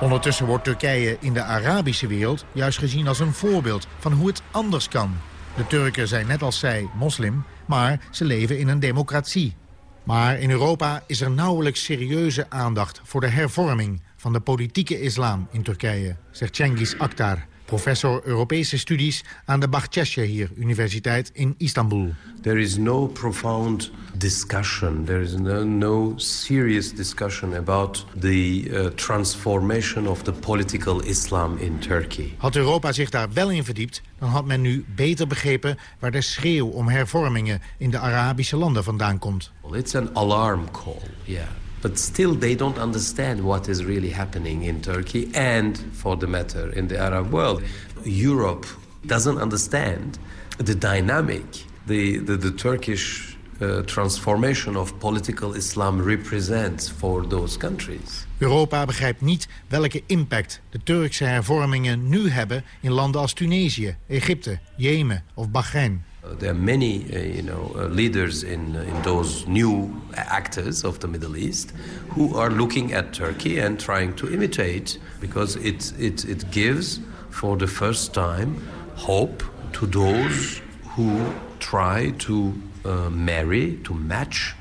Ondertussen wordt Turkije in de Arabische wereld juist gezien als een voorbeeld van hoe het anders kan. De Turken zijn net als zij moslim, maar ze leven in een democratie. Maar in Europa is er nauwelijks serieuze aandacht voor de hervorming van de politieke islam in Turkije, zegt Cengiz Aktar, professor Europese studies aan de Bahçeşehir Universiteit in Istanbul. There is no profound discussion, there is no, no serious discussion about the uh, transformation of the political Islam in Turkey. Had Europa zich daar wel in verdiept, dan had men nu beter begrepen waar de schreeuw om hervormingen in de Arabische landen vandaan komt. Well, it's an alarm call, yeah. But still they don't understand what is really happening in Turkey and, for the matter, in the Arab world. Europe doesn't understand the dynamic, the, the, the Turkish uh, transformation of political Islam represents for those countries. Europa begrijpt niet welke impact de Turkse hervormingen nu hebben in landen als Tunesië, Egypte, Jemen of Bahrein. There are many, uh, you know, uh, leaders in uh, in those new actors of the Middle East who are looking at Turkey and trying to imitate because it it it gives for the first time hope to those who try to uh, marry to match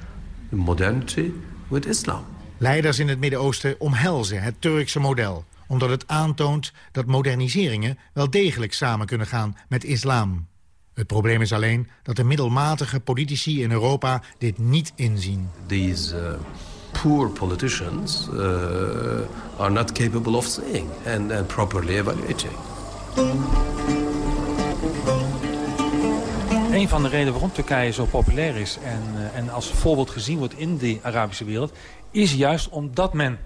modernity with Islam. Leiders in het Midden-Oosten omhelzen het Turkse model omdat het aantoont dat moderniseringen wel degelijk samen kunnen gaan met islam. Het probleem is alleen dat de middelmatige politici in Europa dit niet inzien. These uh, poor politicians uh, are not capable of saying and, and properly evaluating. Een van de redenen waarom Turkije zo populair is en, uh, en als voorbeeld gezien wordt in de Arabische wereld... is juist omdat men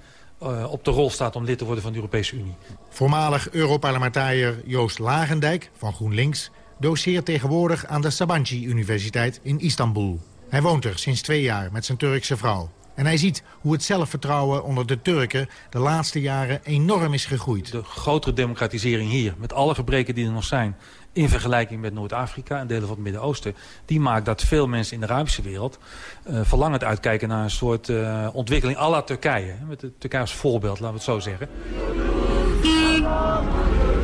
uh, op de rol staat om lid te worden van de Europese Unie. Voormalig Europarlementariër Joost Lagendijk van GroenLinks doseert tegenwoordig aan de Sabancı Universiteit in Istanbul. Hij woont er sinds twee jaar met zijn Turkse vrouw. En hij ziet hoe het zelfvertrouwen onder de Turken de laatste jaren enorm is gegroeid. De grotere democratisering hier, met alle gebreken die er nog zijn... in vergelijking met Noord-Afrika en delen van het Midden-Oosten... die maakt dat veel mensen in de Arabische wereld... Uh, verlangend uitkijken naar een soort uh, ontwikkeling à la Turkije. Met de Turkije als voorbeeld, laten we het zo zeggen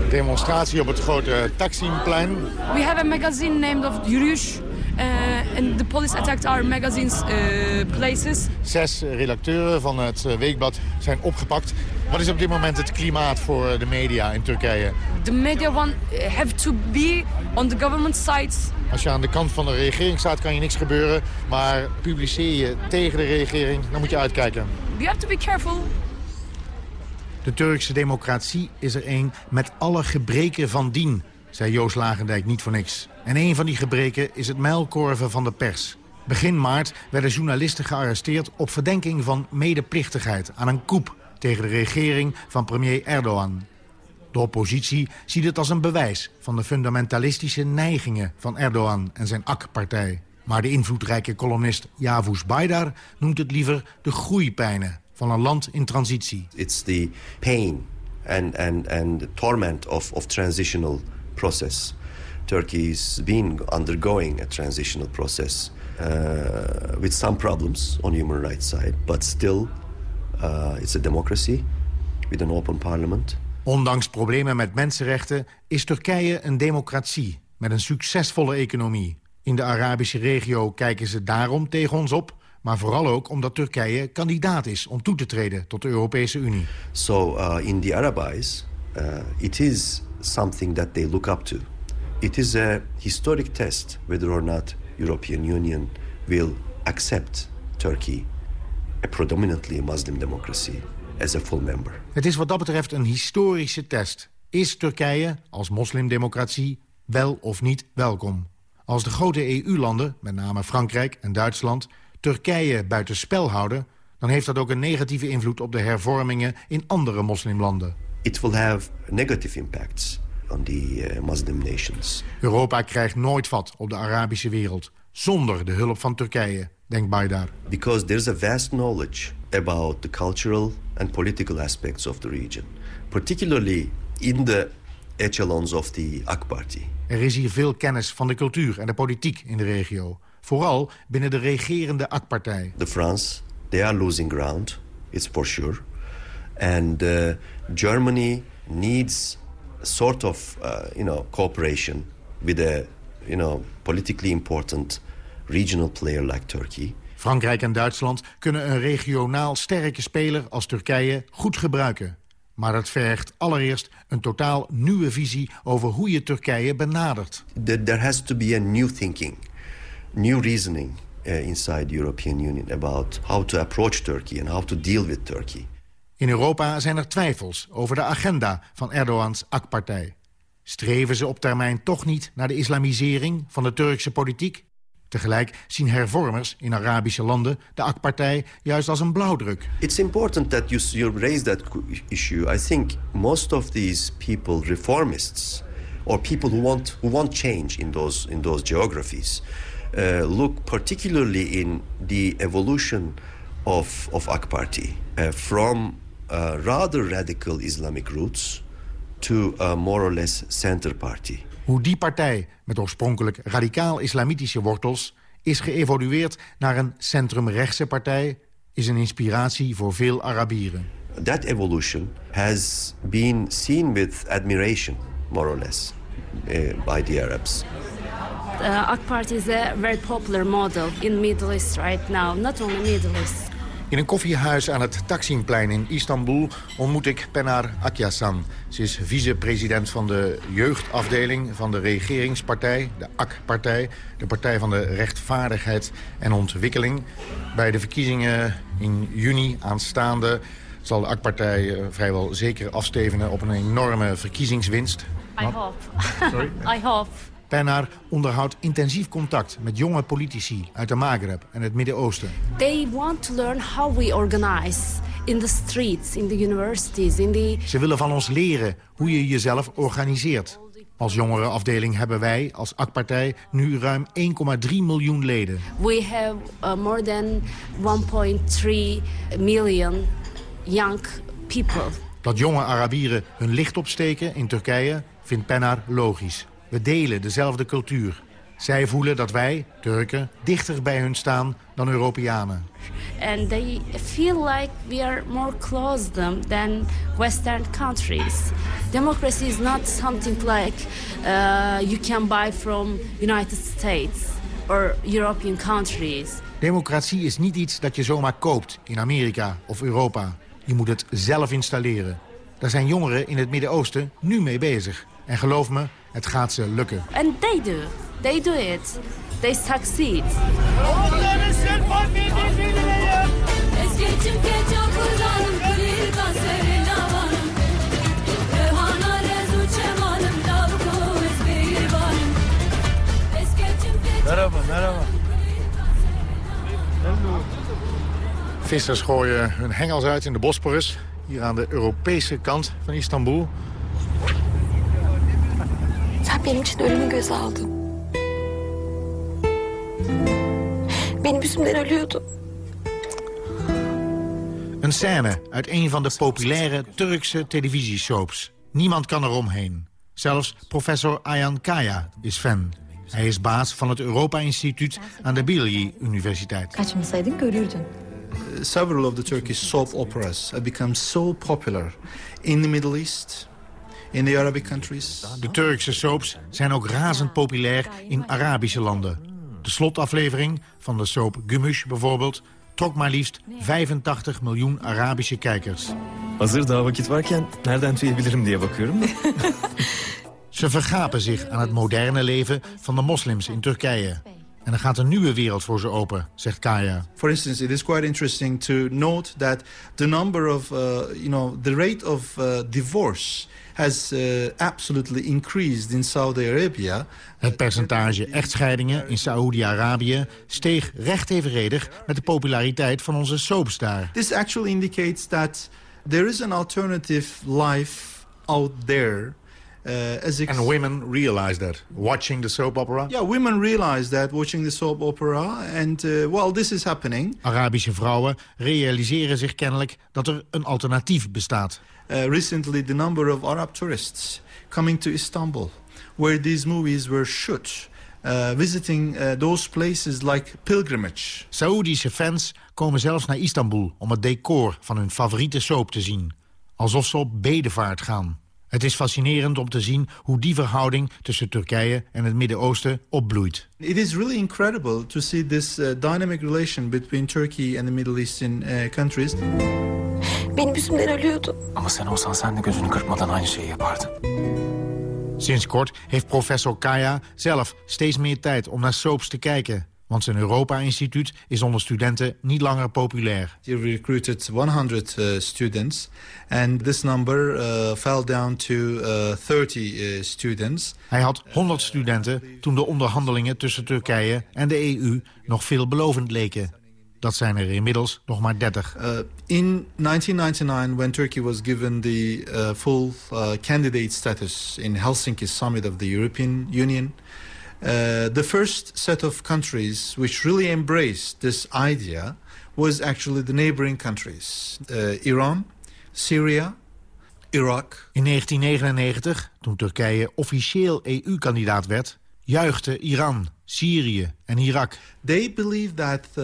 demonstratie op het grote Taksimplein. We have a magazine named of Yürüyüş. Uh, and the police attacked our magazines uh, places. Zes redacteuren van het weekblad zijn opgepakt. Wat is op dit moment het klimaat voor de media in Turkije? The media one have to be on the government side. Als je aan de kant van de regering staat kan je niks gebeuren. Maar publiceer je tegen de regering, dan moet je uitkijken. We have to be careful. De Turkse democratie is er een met alle gebreken van dien, zei Joost Lagendijk niet voor niks. En een van die gebreken is het mijlkorven van de pers. Begin maart werden journalisten gearresteerd op verdenking van medeplichtigheid aan een coup tegen de regering van premier Erdogan. De oppositie ziet het als een bewijs van de fundamentalistische neigingen van Erdogan en zijn AK-partij. Maar de invloedrijke kolonist Yavuz Baydar noemt het liever de groeipijnen van een land in transitie. It's the pain and, and, and the torment of, of transitional process. Turkey is been undergoing a transitional process uh, with some problems on human rights side, but still uh, it's a democracy with an open parliament. Ondanks problemen met mensenrechten is Turkije een democratie met een succesvolle economie. In de Arabische regio kijken ze daarom tegen ons op maar vooral ook omdat Turkije kandidaat is om toe te treden tot de Europese Unie. So uh, in the Arab eyes, uh, it is something that they look up to. It is a historic test whether or not European Union will accept Turkey, a predominantly Muslim democracy, as a full member. Het is wat dat betreft een historische test. Is Turkije als moslimdemocratie wel of niet welkom? Als de grote EU-landen, met name Frankrijk en Duitsland Turkije buitenspel houden... dan heeft dat ook een negatieve invloed op de hervormingen in andere moslimlanden. It will have negative impacts on the uh, Muslim nations. Europa krijgt nooit vat op de Arabische wereld zonder de hulp van Turkije. denkt Baydar. Because there's a vast knowledge about the cultural and political aspects of the region. Particularly in the echelons of the AK Party. Er is hier veel kennis van de cultuur en de politiek in de regio. Vooral binnen de regerende AK-partij. The France, they are losing ground, it's for sure. And uh, Germany needs a sort of, uh, you know, cooperation with a, you know, politically important regional player like Turkey. Frankrijk en Duitsland kunnen een regionaal sterke speler als Turkije goed gebruiken. Maar dat vergt allereerst een totaal nieuwe visie over hoe je Turkije benadert. There has to be a new thinking, new reasoning uh, inside the European Union about how to approach Turkey and how to deal with Turkey. In Europa zijn er twijfels over de agenda van Erdogans AK-partij. Streven ze op termijn toch niet naar de islamisering van de Turkse politiek? Tegelijk zien hervormers in Arabische landen de AK-partij juist als een blauwdruk. It's important that you, you raise that issue. I think most of these people, reformists, or people who want, who want change in those, in those geographies, uh, look particularly in the evolution of, of AK Party uh, from uh, rather radical Islamic roots to a more or less center party. Hoe die partij, met oorspronkelijk radicaal-islamitische wortels... is geëvolueerd naar een centrumrechtse partij... is een inspiratie voor veel Arabieren. That evolution has been seen with admiration, more or less, uh, by the Arabs. The AK Party is a very popular model in Middle East right now, not only Middle East. In een koffiehuis aan het Taksimplein in Istanbul ontmoet ik Penar Akyasan. Ze is vicepresident van de jeugdafdeling van de regeringspartij, de AK-partij. De Partij van de Rechtvaardigheid en Ontwikkeling. Bij de verkiezingen in juni aanstaande zal de AK-partij eh, vrijwel zeker afstevenen op een enorme verkiezingswinst. I hope. Sorry? I hope. Penar onderhoudt intensief contact met jonge politici uit de Maghreb en het Midden-Oosten. They want to learn how we organize in the streets, in the universities, in the... Ze willen van ons leren hoe je jezelf organiseert. Als jongerenafdeling hebben wij, als AK-partij, nu ruim 1,3 miljoen leden. We have uh, more than 1.3 million young people. Dat jonge Arabieren hun licht opsteken in Turkije vindt Penar logisch. We delen dezelfde cultuur. Zij voelen dat wij, Turken, dichter bij hun staan dan Europeanen. And they feel like we are more close them than Western countries. Democracy is not something like uh, you can buy from United States or European countries. Democratie is niet iets dat je zomaar koopt in Amerika of Europa. Je moet het zelf installeren. Daar zijn jongeren in het Midden-Oosten nu mee bezig. En geloof me, het gaat ze lukken. And they do. They do it. They succeed. Merhaba, merhaba. Vissers gooien hun hengels uit in de Bosporus. Hier aan de Europese kant van Istanbul. Sen benim için ölümü göze aldın. Benim yüzümden ölüyordu. Een scène uit een van de populaire Turkse televisiesoaps. Niemand kan eromheen. Zelfs professor Ayhan Kaya is fan. Hij is baas van het Europa-instituut aan de Bilgi Universiteit. Kaçmasaydın görürdün. Several of the Turkish soap operas have become so popular in the Middle East, in the Arabic countries. De Turkse soaps zijn ook razend populair in Arabische landen. De slotaflevering van de soap Gümüş bijvoorbeeld trok maar liefst 85 miljoen Arabische kijkers. Hazır daha vakit varken nereden tüyebilirim diye bakıyorum da. Ze vergapen zich aan het moderne leven van de moslims in Turkije. En er gaat een nieuwe wereld voor ze open, zegt Kaya. For instance, it is quite interesting to note that the number of, uh, you know, the rate of uh, divorce has uh, absolutely increased in Saudi Arabia. Het percentage echtscheidingen in Saoedi-Arabië steeg recht evenredig met de populariteit van onze soaps daar. This actually indicates that there is an alternative life out there as And women realize that watching the soap opera? Yeah, women realize that watching the soap opera. And, uh, well, this is happening. Arabische vrouwen realiseren zich kennelijk dat er een alternatief bestaat. Uh, recently, the number of Arab tourists coming to Istanbul, where these movies were shot... Uh, visiting uh, those places like pilgrimage. Saoedische fans komen zelfs naar Istanbul om het decor van hun favoriete soap te zien. Alsof ze op bedevaart gaan. Het is fascinerend om te zien hoe die verhouding tussen Turkije en het Midden-Oosten opbloeit. It is really incredible to see this uh, dynamic relation between Turkey and the Middle Eastern uh, countries. Benim yüzümden ölüyordu. Ama sen olsan sen de gözünü kırpmadan aynı şeyi yapardın. Sinds kort heeft professor Kaya zelf steeds meer tijd om naar soaps te kijken. Want zijn Europa-instituut is onder studenten niet langer populair. He recruited 100 uh, students and this number uh, fell down to uh, 30 uh, students. Hij had 100 studenten toen de onderhandelingen tussen Turkije en de EU nog veelbelovend leken. Dat zijn er inmiddels nog maar 30. Uh, in 1999, when Turkey was given the full candidate status in Helsinki summit of the European Union, uh, the first set of countries which really embraced this idea was actually the neighboring countries. Uh, Iran, Syria, Iraq. In 1999, toen Turkije officieel EU-kandidaat werd, juichte Iran, Syrië en Irak. They believe that uh,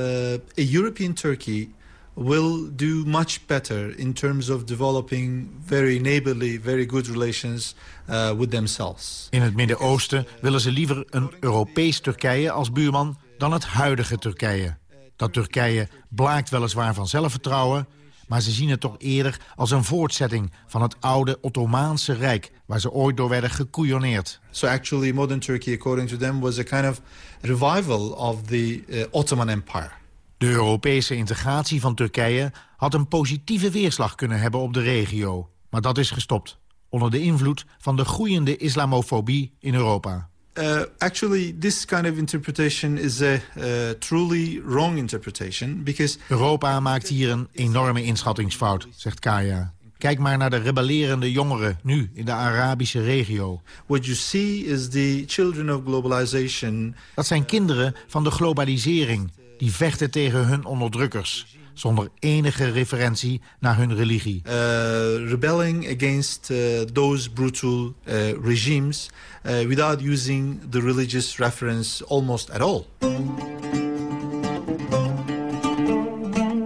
a European Turkey will do much better in terms of developing very neighborly, very good relations uh, with themselves. In het Midden-Oosten willen ze liever een Europees Turkije als buurman dan het huidige Turkije. Dat Turkije blaakt weliswaar van zelfvertrouwen, maar ze zien het toch eerder als een voortzetting van het oude Ottomaanse Rijk, waar ze ooit door werden gekouillonneerd. So actually modern Turkey, according to them, was a kind of revival of the uh, Ottoman Empire. De Europese integratie van Turkije had een positieve weerslag kunnen hebben op de regio. Maar dat is gestopt, onder de invloed van de groeiende islamofobie in Europa. Uh, actually, this kind of interpretation is a uh, truly wrong interpretation, because... Europa maakt hier een enorme inschattingsfout, zegt Kaya. Kijk maar naar de rebellerende jongeren nu in de Arabische regio. What you see is the children of globalization. Dat zijn kinderen van de globalisering die vechten tegen hun onderdrukkers zonder enige referentie naar hun religie. Uh, rebelling against uh, those brutal uh, regimes without using the religious reference almost at all.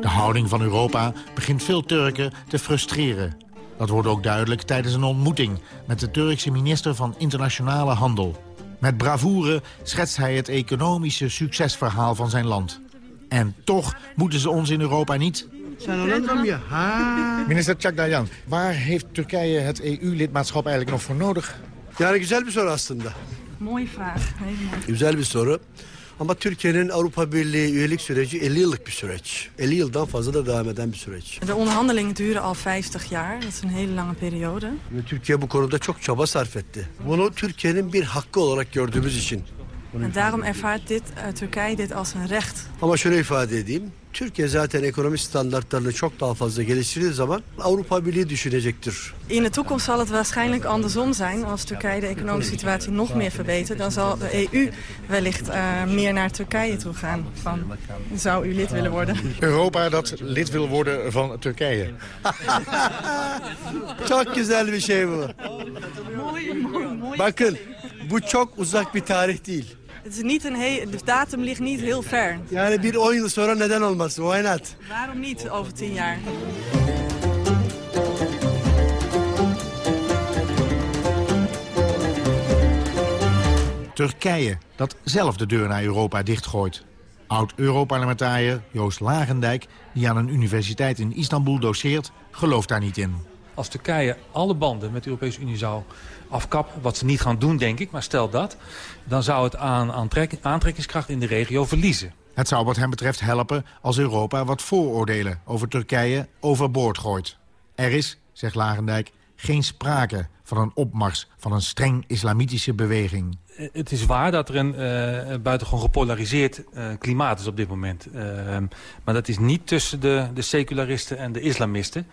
De houding van Europa begint veel Turken te frustreren. Dat wordt ook duidelijk tijdens een ontmoeting met de Turkse minister van Internationale Handel. Met bravoure schetst hij het economische succesverhaal van zijn land. En toch moeten ze ons in Europa niet. Minister Çakdayan, waar heeft Turkije het EU-lidmaatschap eigenlijk nog voor nodig? Yani güzel bir soru aslında. Mooie vraag. Güzel bir soru. Ama Türkiye'nin Avrupa Birliği üyelik süreci 50 yıllık bir süreç. 50 yıldan fazla da devam eden bir süreç. De onderhandelingen duren al 50 jaar. Dat is een hele lange periode. Türkiye bu konuda çok çaba sarf etti. Bunu Türkiye'nin bir hakkı olarak gördüğümüz için. En daarom ervaart dit, uh, Turkije dit als een recht. Ama şöyle ifade edeyim. Türkiye zaten ekonomi standartlarını çok daha fazla geliştirdiği zaman Avrupa Birliği düşünecektir. In de toekomst zal het waarschijnlijk andersom zijn. Als Turkije de economische situatie nog meer verbetert... dan zal de EU wellicht uh, meer naar Turkije toe gaan. Van, zou u lid willen worden? Europa dat lid wil worden van Turkije. çok güzel bir şey bu. Bakın bu çok uzak bir tarih değil. Het is niet een he de datum ligt niet heel ver. Yani bir 10 yıl sonra neden olmasın? Why not? Waarom niet over 10 jaar? Turkije, dat zelf de deur naar Europa dichtgooit. Oud-Europarlementariër Joost Lagendijk, die aan een universiteit in Istanbul doseert, gelooft daar niet in. Als Turkije alle banden met de Europese Unie zou afkappen, wat ze niet gaan doen denk ik, maar stel dat... dan zou het aan aantrekkingskracht in de regio verliezen. Het zou wat hem betreft helpen als Europa wat vooroordelen over Turkije overboord gooit. Er is, zegt Lagendijk, geen sprake van een opmars van een streng islamitische beweging. Het is waar dat er een uh, buitengewoon gepolariseerd uh, klimaat is op dit moment. Uh, maar dat is niet tussen de, de secularisten en de islamisten.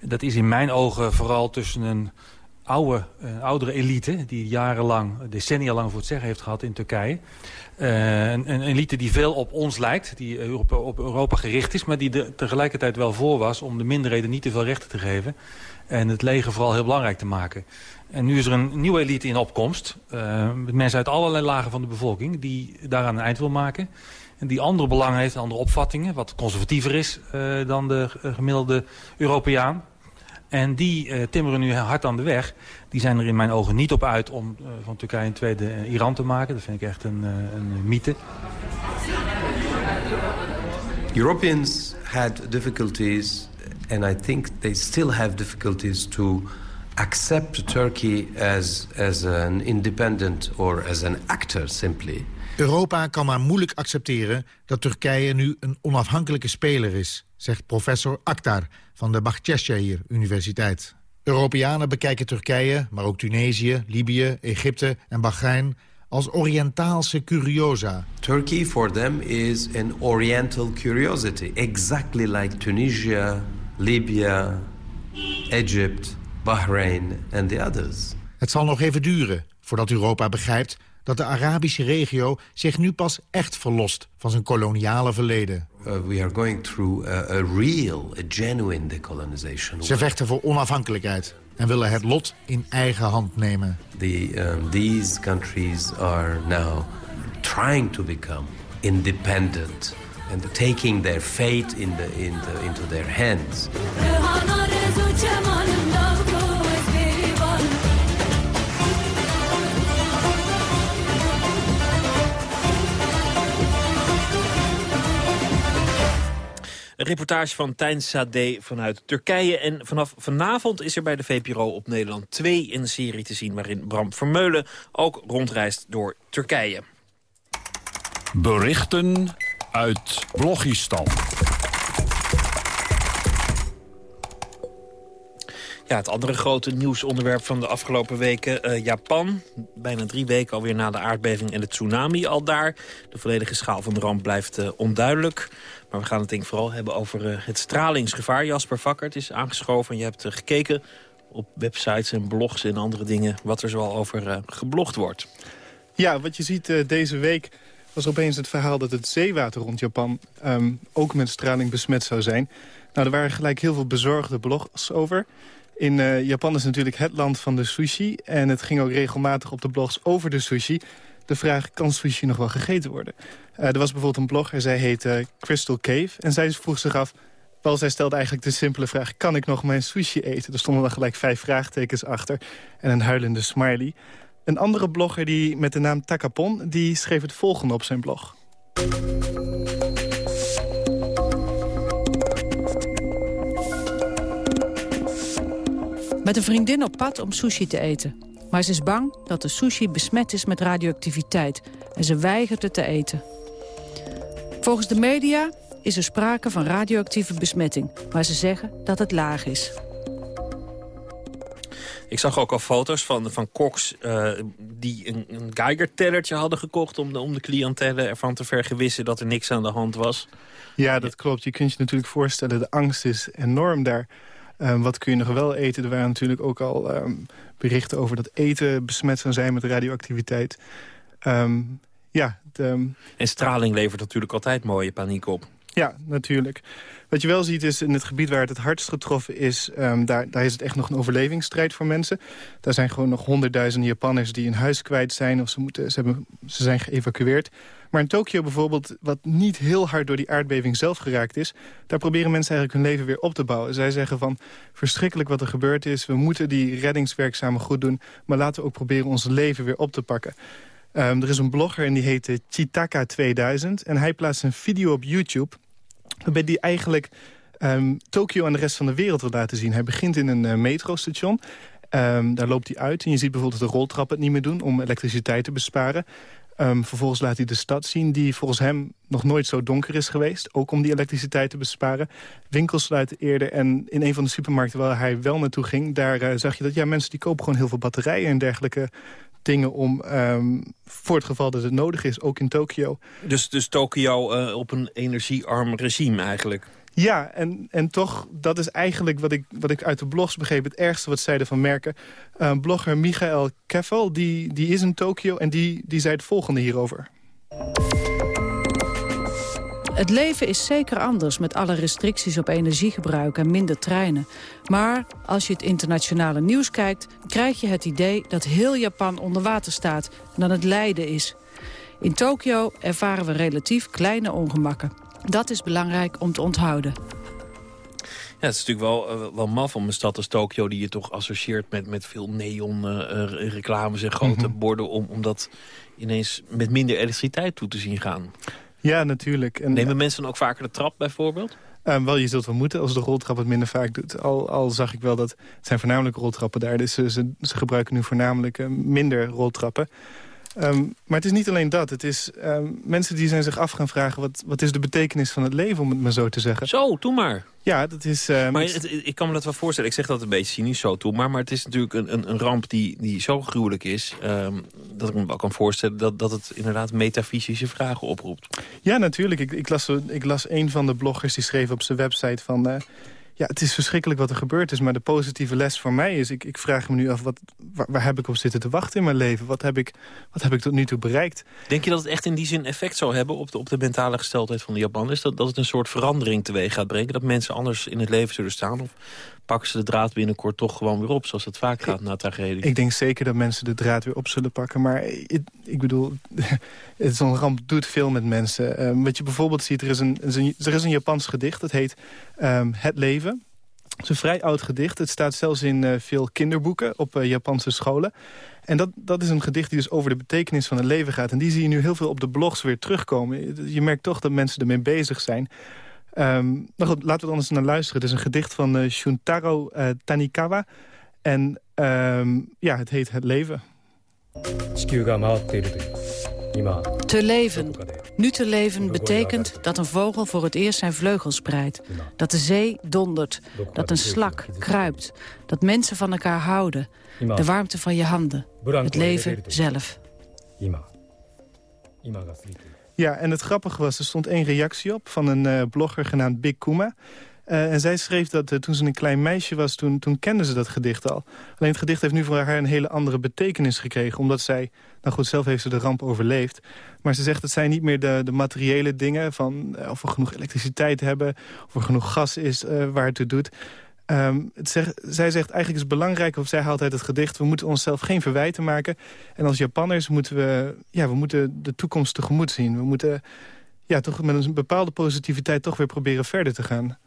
Dat is in mijn ogen vooral tussen een oude, uh, oudere elite... die jarenlang, decennia lang voor het zeggen heeft gehad in Turkije. Uh, een, een, elite die veel op ons lijkt, die op, op Europa gericht is... maar die er tegelijkertijd wel voor was om de minderheden niet te veel rechten te geven... en het leger vooral heel belangrijk te maken. En nu is er een nieuwe elite in opkomst. Uh, met mensen uit allerlei lagen van de bevolking... die daaraan een eind wil maken. En die andere belangen heeft, andere opvattingen... wat conservatiever is dan de gemiddelde Europeaan. En die uh, timmeren nu hard aan de weg. Die zijn er in mijn ogen niet op uit om uh, van Turkije een tweede uh, Iran te maken. Dat vind ik echt een, een mythe. Europeans had difficulties, and I think they still have difficulties to accept Turkey as, as an independent or as an actor simply. Europa kan maar moeilijk accepteren dat Turkije nu een onafhankelijke speler is, zegt professor Akhtar van de Bahçeşehir Universiteit. Europeanen bekijken Turkije, maar ook Tunesië, Libië, Egypte en Bahrein als Oriëntaalse curiosa. Turkey for them is an oriental curiosity, exactly like Tunisia, Libya, Egypt, Bahrain and the others. Het zal nog even duren voordat Europa begrijpt dat de Arabische regio zich nu pas echt verlost van zijn koloniale verleden. Uh, we are going through a, a real, a genuine decolonization. Ze vechten voor onafhankelijkheid en willen het lot in eigen hand nemen. The, um, these countries are now trying to become independent and taking their fate in the, in the, into their hands. Reportage van Tijn Sade vanuit Turkije. En vanaf vanavond is er bij de VPRO op Nederland 2 een serie te zien... waarin Bram Vermeulen ook rondreist door Turkije. Berichten uit Blogistan. Ja, het andere grote nieuwsonderwerp van de afgelopen weken. Uh, Japan, bijna drie weken alweer na de aardbeving en de tsunami al daar. De volledige schaal van de ramp blijft uh, onduidelijk. Maar we gaan het denk ik vooral hebben over uh, het stralingsgevaar. Jasper Vakkert is aangeschoven. Je hebt gekeken op websites en blogs en andere dingen... wat er zoal over geblogd wordt. Ja, wat je ziet deze week was opeens het verhaal dat het zeewater rond Japan... Um, ook met straling besmet zou zijn. Nou, er waren gelijk heel veel bezorgde blogs over... In Japan is natuurlijk het land van de sushi. En het ging ook regelmatig op de blogs over de sushi. De vraag, kan sushi nog wel gegeten worden? Uh, er was bijvoorbeeld een blogger, zij heette Crystal Cave. En zij vroeg zich af, wel, zij stelde eigenlijk de simpele vraag... kan ik nog mijn sushi eten? Er stonden dan gelijk vijf vraagtekens achter. En een huilende smiley. Een andere blogger die, met de naam Takapon... die schreef het volgende op zijn blog. Met een vriendin op pad om sushi te eten. Maar ze is bang dat de sushi besmet is met radioactiviteit. En ze weigert het te eten. Volgens de media is er sprake van radioactieve besmetting. Maar ze zeggen dat het laag is. Ik zag ook al foto's van, van koks uh, die een, een Geiger-tellertje hadden gekocht... Om de, om de cliëntelen ervan te vergewissen dat er niks aan de hand was. Ja, dat klopt. Je kunt je natuurlijk voorstellen, de angst is enorm daar. Um, wat kun je nog wel eten? Er waren natuurlijk ook al um, berichten over dat eten besmet zou zijn met radioactiviteit. Um, ja, de, en straling levert natuurlijk altijd mooie paniek op. Ja, natuurlijk. Wat je wel ziet is in het gebied waar het het hardst getroffen is... Um, daar, daar is het echt nog een overlevingsstrijd voor mensen. Daar zijn gewoon nog honderdduizenden Japanners die hun huis kwijt zijn... of ze, moeten, ze, hebben, ze zijn geëvacueerd. Maar in Tokio bijvoorbeeld, wat niet heel hard door die aardbeving zelf geraakt is... daar proberen mensen eigenlijk hun leven weer op te bouwen. Zij zeggen van, verschrikkelijk wat er gebeurd is... we moeten die reddingswerkzamen goed doen... maar laten we ook proberen ons leven weer op te pakken. Um, er is een blogger en die heet Chitaka 2000... en hij plaatst een video op YouTube... waarbij die eigenlijk um, Tokio aan de rest van de wereld wil laten zien. Hij begint in een uh, metrostation... Um, daar loopt hij uit en je ziet bijvoorbeeld dat de roltrappen het niet meer doen... om elektriciteit te besparen. Vervolgens laat hij de stad zien die volgens hem nog nooit zo donker is geweest. Ook om die elektriciteit te besparen. Winkels sluiten eerder en in een van de supermarkten waar hij wel naartoe ging... daar uh, zag je dat ja, mensen die kopen gewoon heel veel batterijen en dergelijke dingen om um, voor het geval dat het nodig is, ook in Tokio. Dus, dus Tokio uh, op een energiearm regime eigenlijk? Ja, en, en toch, dat is eigenlijk wat ik, wat ik uit de blogs begreep... het ergste wat zij ervan merken. Uh, blogger Michael Keffel, die, die is in Tokio... en die, die zei het volgende hierover. Het leven is zeker anders met alle restricties op energiegebruik en minder treinen. Maar als je het internationale nieuws kijkt... krijg je het idee dat heel Japan onder water staat en dan het lijden is. In Tokio ervaren we relatief kleine ongemakken. Dat is belangrijk om te onthouden. Ja, het is natuurlijk wel, uh, wel maf om een stad als Tokio... die je toch associeert met, met veel neon, uh, reclames en grote mhm. borden... Om, om dat ineens met minder elektriciteit toe te zien gaan. Ja, natuurlijk. En, Nemen mensen dan ook vaker de trap bijvoorbeeld? Um, wel, je zult wel moeten als de roltrap het minder vaak doet. Al, al zag ik wel dat het zijn voornamelijk roltrappen daar. Dus ze, ze, ze gebruiken nu voornamelijk uh, minder roltrappen. Um, maar het is niet alleen dat. Het is um, mensen die zijn zich af gaan vragen... Wat, wat is de betekenis van het leven, om het maar zo te zeggen. Zo, doe maar. Ja, dat is... Um, maar het, ik kan me dat wel voorstellen. Ik zeg dat een beetje cynisch, zo toe maar. Maar het is natuurlijk een, een, een ramp die, die zo gruwelijk is... dat ik me wel kan voorstellen dat, dat het inderdaad metafysische vragen oproept. Ja, natuurlijk. Ik, ik, las, ik las een van de bloggers die schreef op zijn website van... Uh, ja, het is verschrikkelijk wat er gebeurd is. Maar de positieve les voor mij is... ik, ik vraag me nu af, wat, waar, heb ik op zitten te wachten in mijn leven? Wat heb, ik, wat heb ik tot nu toe bereikt? Denk je dat het echt in die zin effect zou hebben... op de, op de mentale gesteldheid van de Japanners? Dat, dat het een soort verandering teweeg gaat brengen? Dat mensen anders in het leven zullen staan? Pakken ze de draad binnenkort toch gewoon weer op... zoals het vaak gaat na tragedie? Ik denk zeker dat mensen de draad weer op zullen pakken. Maar ik, ik bedoel, zo'n ramp doet veel met mensen. Um, wat je bijvoorbeeld ziet, er is een, er is een Japans gedicht. Dat heet um, Het Leven. Het is een vrij oud gedicht. Het staat zelfs in uh, veel kinderboeken op uh, Japanse scholen. En dat, dat is een gedicht die dus over de betekenis van het leven gaat. En die zie je nu heel veel op de blogs weer terugkomen. Je merkt toch dat mensen ermee bezig zijn. Um, nou goed, laten we anders naar luisteren. Het is een gedicht van uh, Shuntaro Tanikawa. En um, ja, het heet Het Leven. Te leven. Nu te leven betekent dat een vogel voor het eerst zijn vleugels spreidt. Dat de zee dondert. Dat een slak kruipt. Dat mensen van elkaar houden. De warmte van je handen. Het leven zelf. Ja, en het grappige was, er stond één reactie op van een uh, blogger genaamd Big Kuma. Uh, en zij schreef dat uh, toen ze een klein meisje was, toen, toen kende ze dat gedicht al. Alleen het gedicht heeft nu voor haar een hele andere betekenis gekregen. Omdat zij, nou goed, zelf heeft ze de ramp overleefd. Maar ze zegt, het zijn niet meer de, de materiële dingen... van of we genoeg elektriciteit hebben, of er genoeg gas is waar het toe doet. Um, het zeg, zij zegt, eigenlijk is het belangrijk, of zij haalt uit het gedicht... we moeten onszelf geen verwijten maken. En als Japanners moeten we, ja, we moeten de toekomst tegemoet zien. We moeten ja, toch met een bepaalde positiviteit toch weer proberen verder te gaan.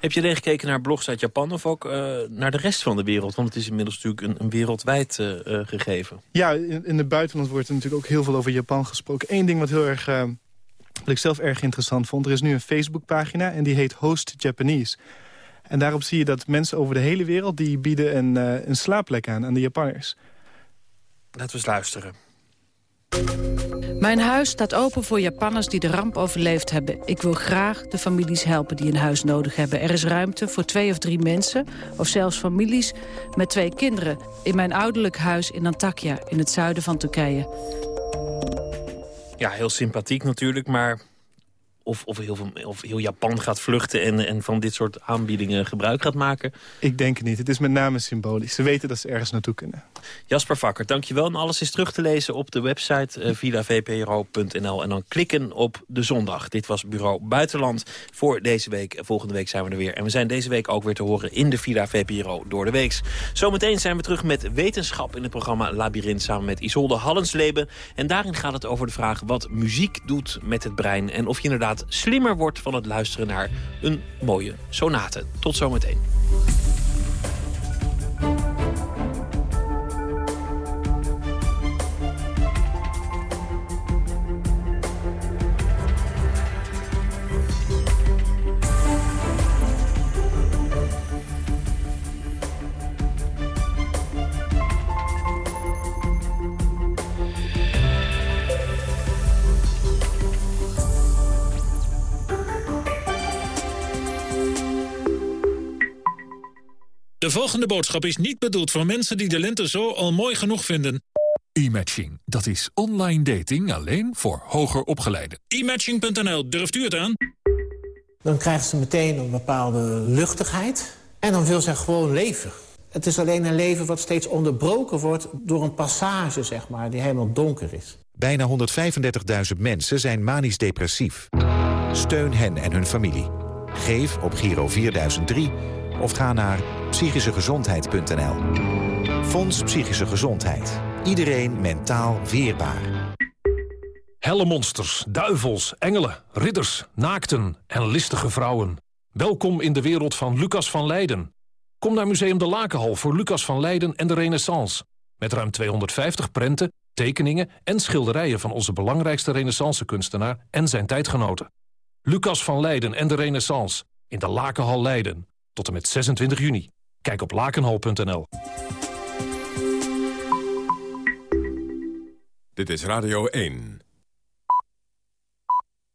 Heb je alleen gekeken naar blogs uit Japan of ook uh, naar de rest van de wereld? Want het is inmiddels natuurlijk een, een wereldwijd uh, uh, gegeven. Ja, in, in het buitenland wordt er natuurlijk ook heel veel over Japan gesproken. Eén ding wat heel erg, wat ik zelf erg interessant vond... er is nu een Facebookpagina en die heet Host Japanese. En daarop zie je dat mensen over de hele wereld... die bieden een, een slaapplek aan aan de Japanners. Laten we eens luisteren. Mijn huis staat open voor Japanners die de ramp overleefd hebben. Ik wil graag de families helpen die een huis nodig hebben. Er is ruimte voor twee of drie mensen, of zelfs families met twee kinderen... in mijn ouderlijk huis in Antakya, in het zuiden van Turkije. Ja, heel sympathiek natuurlijk, maar of, of, heel, veel, of heel Japan gaat vluchten en, en van dit soort aanbiedingen gebruik gaat maken? Ik denk het niet. Het is met name symbolisch. Ze weten dat ze ergens naartoe kunnen. Jasper Vakker, dankjewel. En alles is terug te lezen op de website uh. En dan klikken op de zondag. Dit was Bureau Buitenland voor deze week. Volgende week zijn we er weer. En we zijn deze week ook weer te horen in de Villa VPRO door de weeks. Zometeen zijn we terug met wetenschap in het programma Labyrinth... samen met Isolde Hallensleben. En daarin gaat het over de vraag wat muziek doet met het brein... en of je inderdaad slimmer wordt van het luisteren naar een mooie sonate. Tot zometeen. Volgende boodschap is niet bedoeld voor mensen die de lente zo al mooi genoeg vinden. E-matching, dat is online dating alleen voor hoger opgeleiden. E-matching.nl, durft u het aan? dan krijgt ze meteen een bepaalde luchtigheid. En dan wil zij gewoon leven. Het is alleen een leven wat steeds onderbroken wordt door een passage, zeg maar, die helemaal donker is. Bijna 135.000 mensen zijn manisch depressief. Steun hen en hun familie. Geef op Giro 4003 of ga naar psychischegezondheid.nl. Fonds Psychische Gezondheid. Iedereen mentaal weerbaar. Helle monsters, duivels, engelen, ridders, naakten en listige vrouwen. Welkom in de wereld van Lucas van Leiden. Kom naar Museum de Lakenhal voor Lucas van Leiden en de Renaissance. Met ruim 250 prenten, tekeningen en schilderijen... van onze belangrijkste renaissance-kunstenaar en zijn tijdgenoten. Lucas van Leiden en de Renaissance in de Lakenhal Leiden. Tot en met 26 juni. Kijk op lakenhal.nl. Dit is Radio 1.